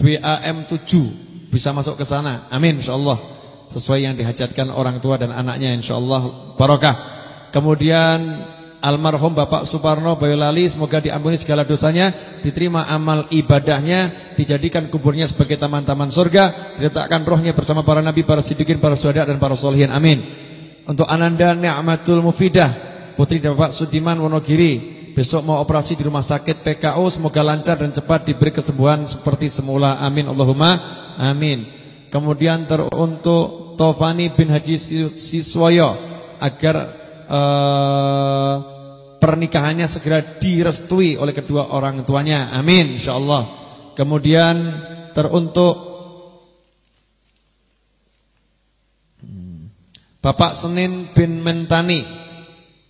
BAM 7 bisa masuk ke sana. Amin insyaallah. Sesuai yang dihajatkan orang tua dan anaknya insyaallah barokah. Kemudian almarhum Bapak Suparno Boyolali semoga diampuni segala dosanya, diterima amal ibadahnya, dijadikan kuburnya sebagai taman-taman surga, diletakkan rohnya bersama para nabi, para siddiqin, para syuhada dan para solihin. Amin. Untuk Ananda Ni'matul Mufidah, putri Bapak Sudiman Wonogiri, Besok mau operasi di rumah sakit PKO Semoga lancar dan cepat diberi kesembuhan Seperti semula. Amin. Allahumma amin. Kemudian teruntuk Tofani bin Haji Siswoyo Agar uh, Pernikahannya segera direstui Oleh kedua orang tuanya. Amin. insyaAllah. Kemudian teruntuk Bapak Senin bin Mentani.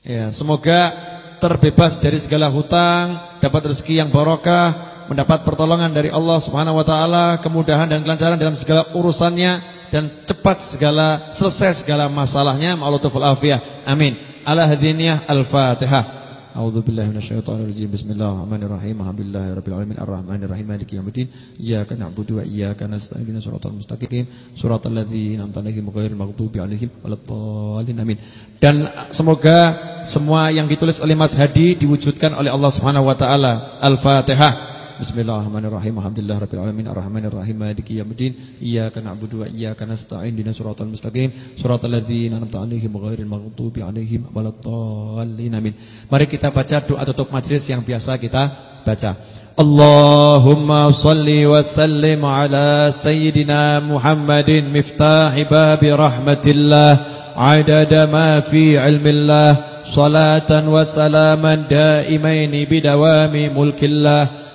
Ya, semoga terbebas dari segala hutang, dapat rezeki yang barokah, mendapat pertolongan dari Allah Subhanahu wa taala, kemudahan dan kelancaran dalam segala urusannya dan cepat segala selesai segala masalahnya. Ma'alutuful afiyah. Amin. Ala hadiniyah al-Fatihah. A'udzu billahi minasyaitonir rajim. Bismillahirrahmanirrahim. Alhamdulillahirabbil alamin arrahmanirrahim maliki yaumiddin. Iyyaka na'budu wa iyyaka nasta'in. Ihdinas siratal mustaqim. Siratal ladzina an'amta 'alaihim ghairil maghdubi 'alaihim waladdallin. Amin. Dan semoga semua yang ditulis oleh Mas Hadi diwujudkan oleh Allah Subhanahu wa taala. Al-Fatihah. Bismillahirrahmanirrahim. Alhamdulillahirabbil alamin arrahmanirrahim maliki yaumiddin. Iyyaka na'budu wa iyyaka nasta'in. Ihdinas siratal mustaqim. Siratal ladzina an'amta 'alaihim ghairil maghdubi 'alaihim waladdallin. Amin. Mari kita baca doa tutup majelis yang biasa kita baca. Allahumma salli wa sallim ala sayyidina Muhammadin miftahi babi rahmatillah adada ma fi ilmillah salatan wa salaman daimaini bidawami mulkillah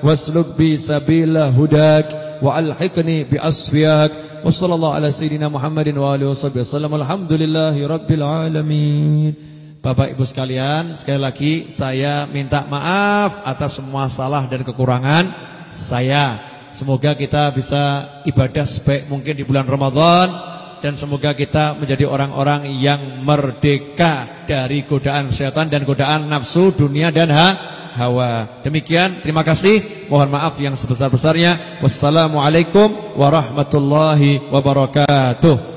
Wasluk bi sabila hudak wa alhiqni bi asfiyak wa sallallahu ala sayyidina Muhammadin wa wasallam alhamdulillahi rabbil alamin Bapak Ibu sekalian sekali lagi saya minta maaf atas semua salah dan kekurangan saya. Semoga kita bisa ibadah sebaik mungkin di bulan Ramadan dan semoga kita menjadi orang-orang yang merdeka dari godaan setan dan godaan nafsu dunia dan ha hawa. Demikian, terima kasih. Mohon maaf yang sebesar-besarnya. Wassalamualaikum warahmatullahi wabarakatuh.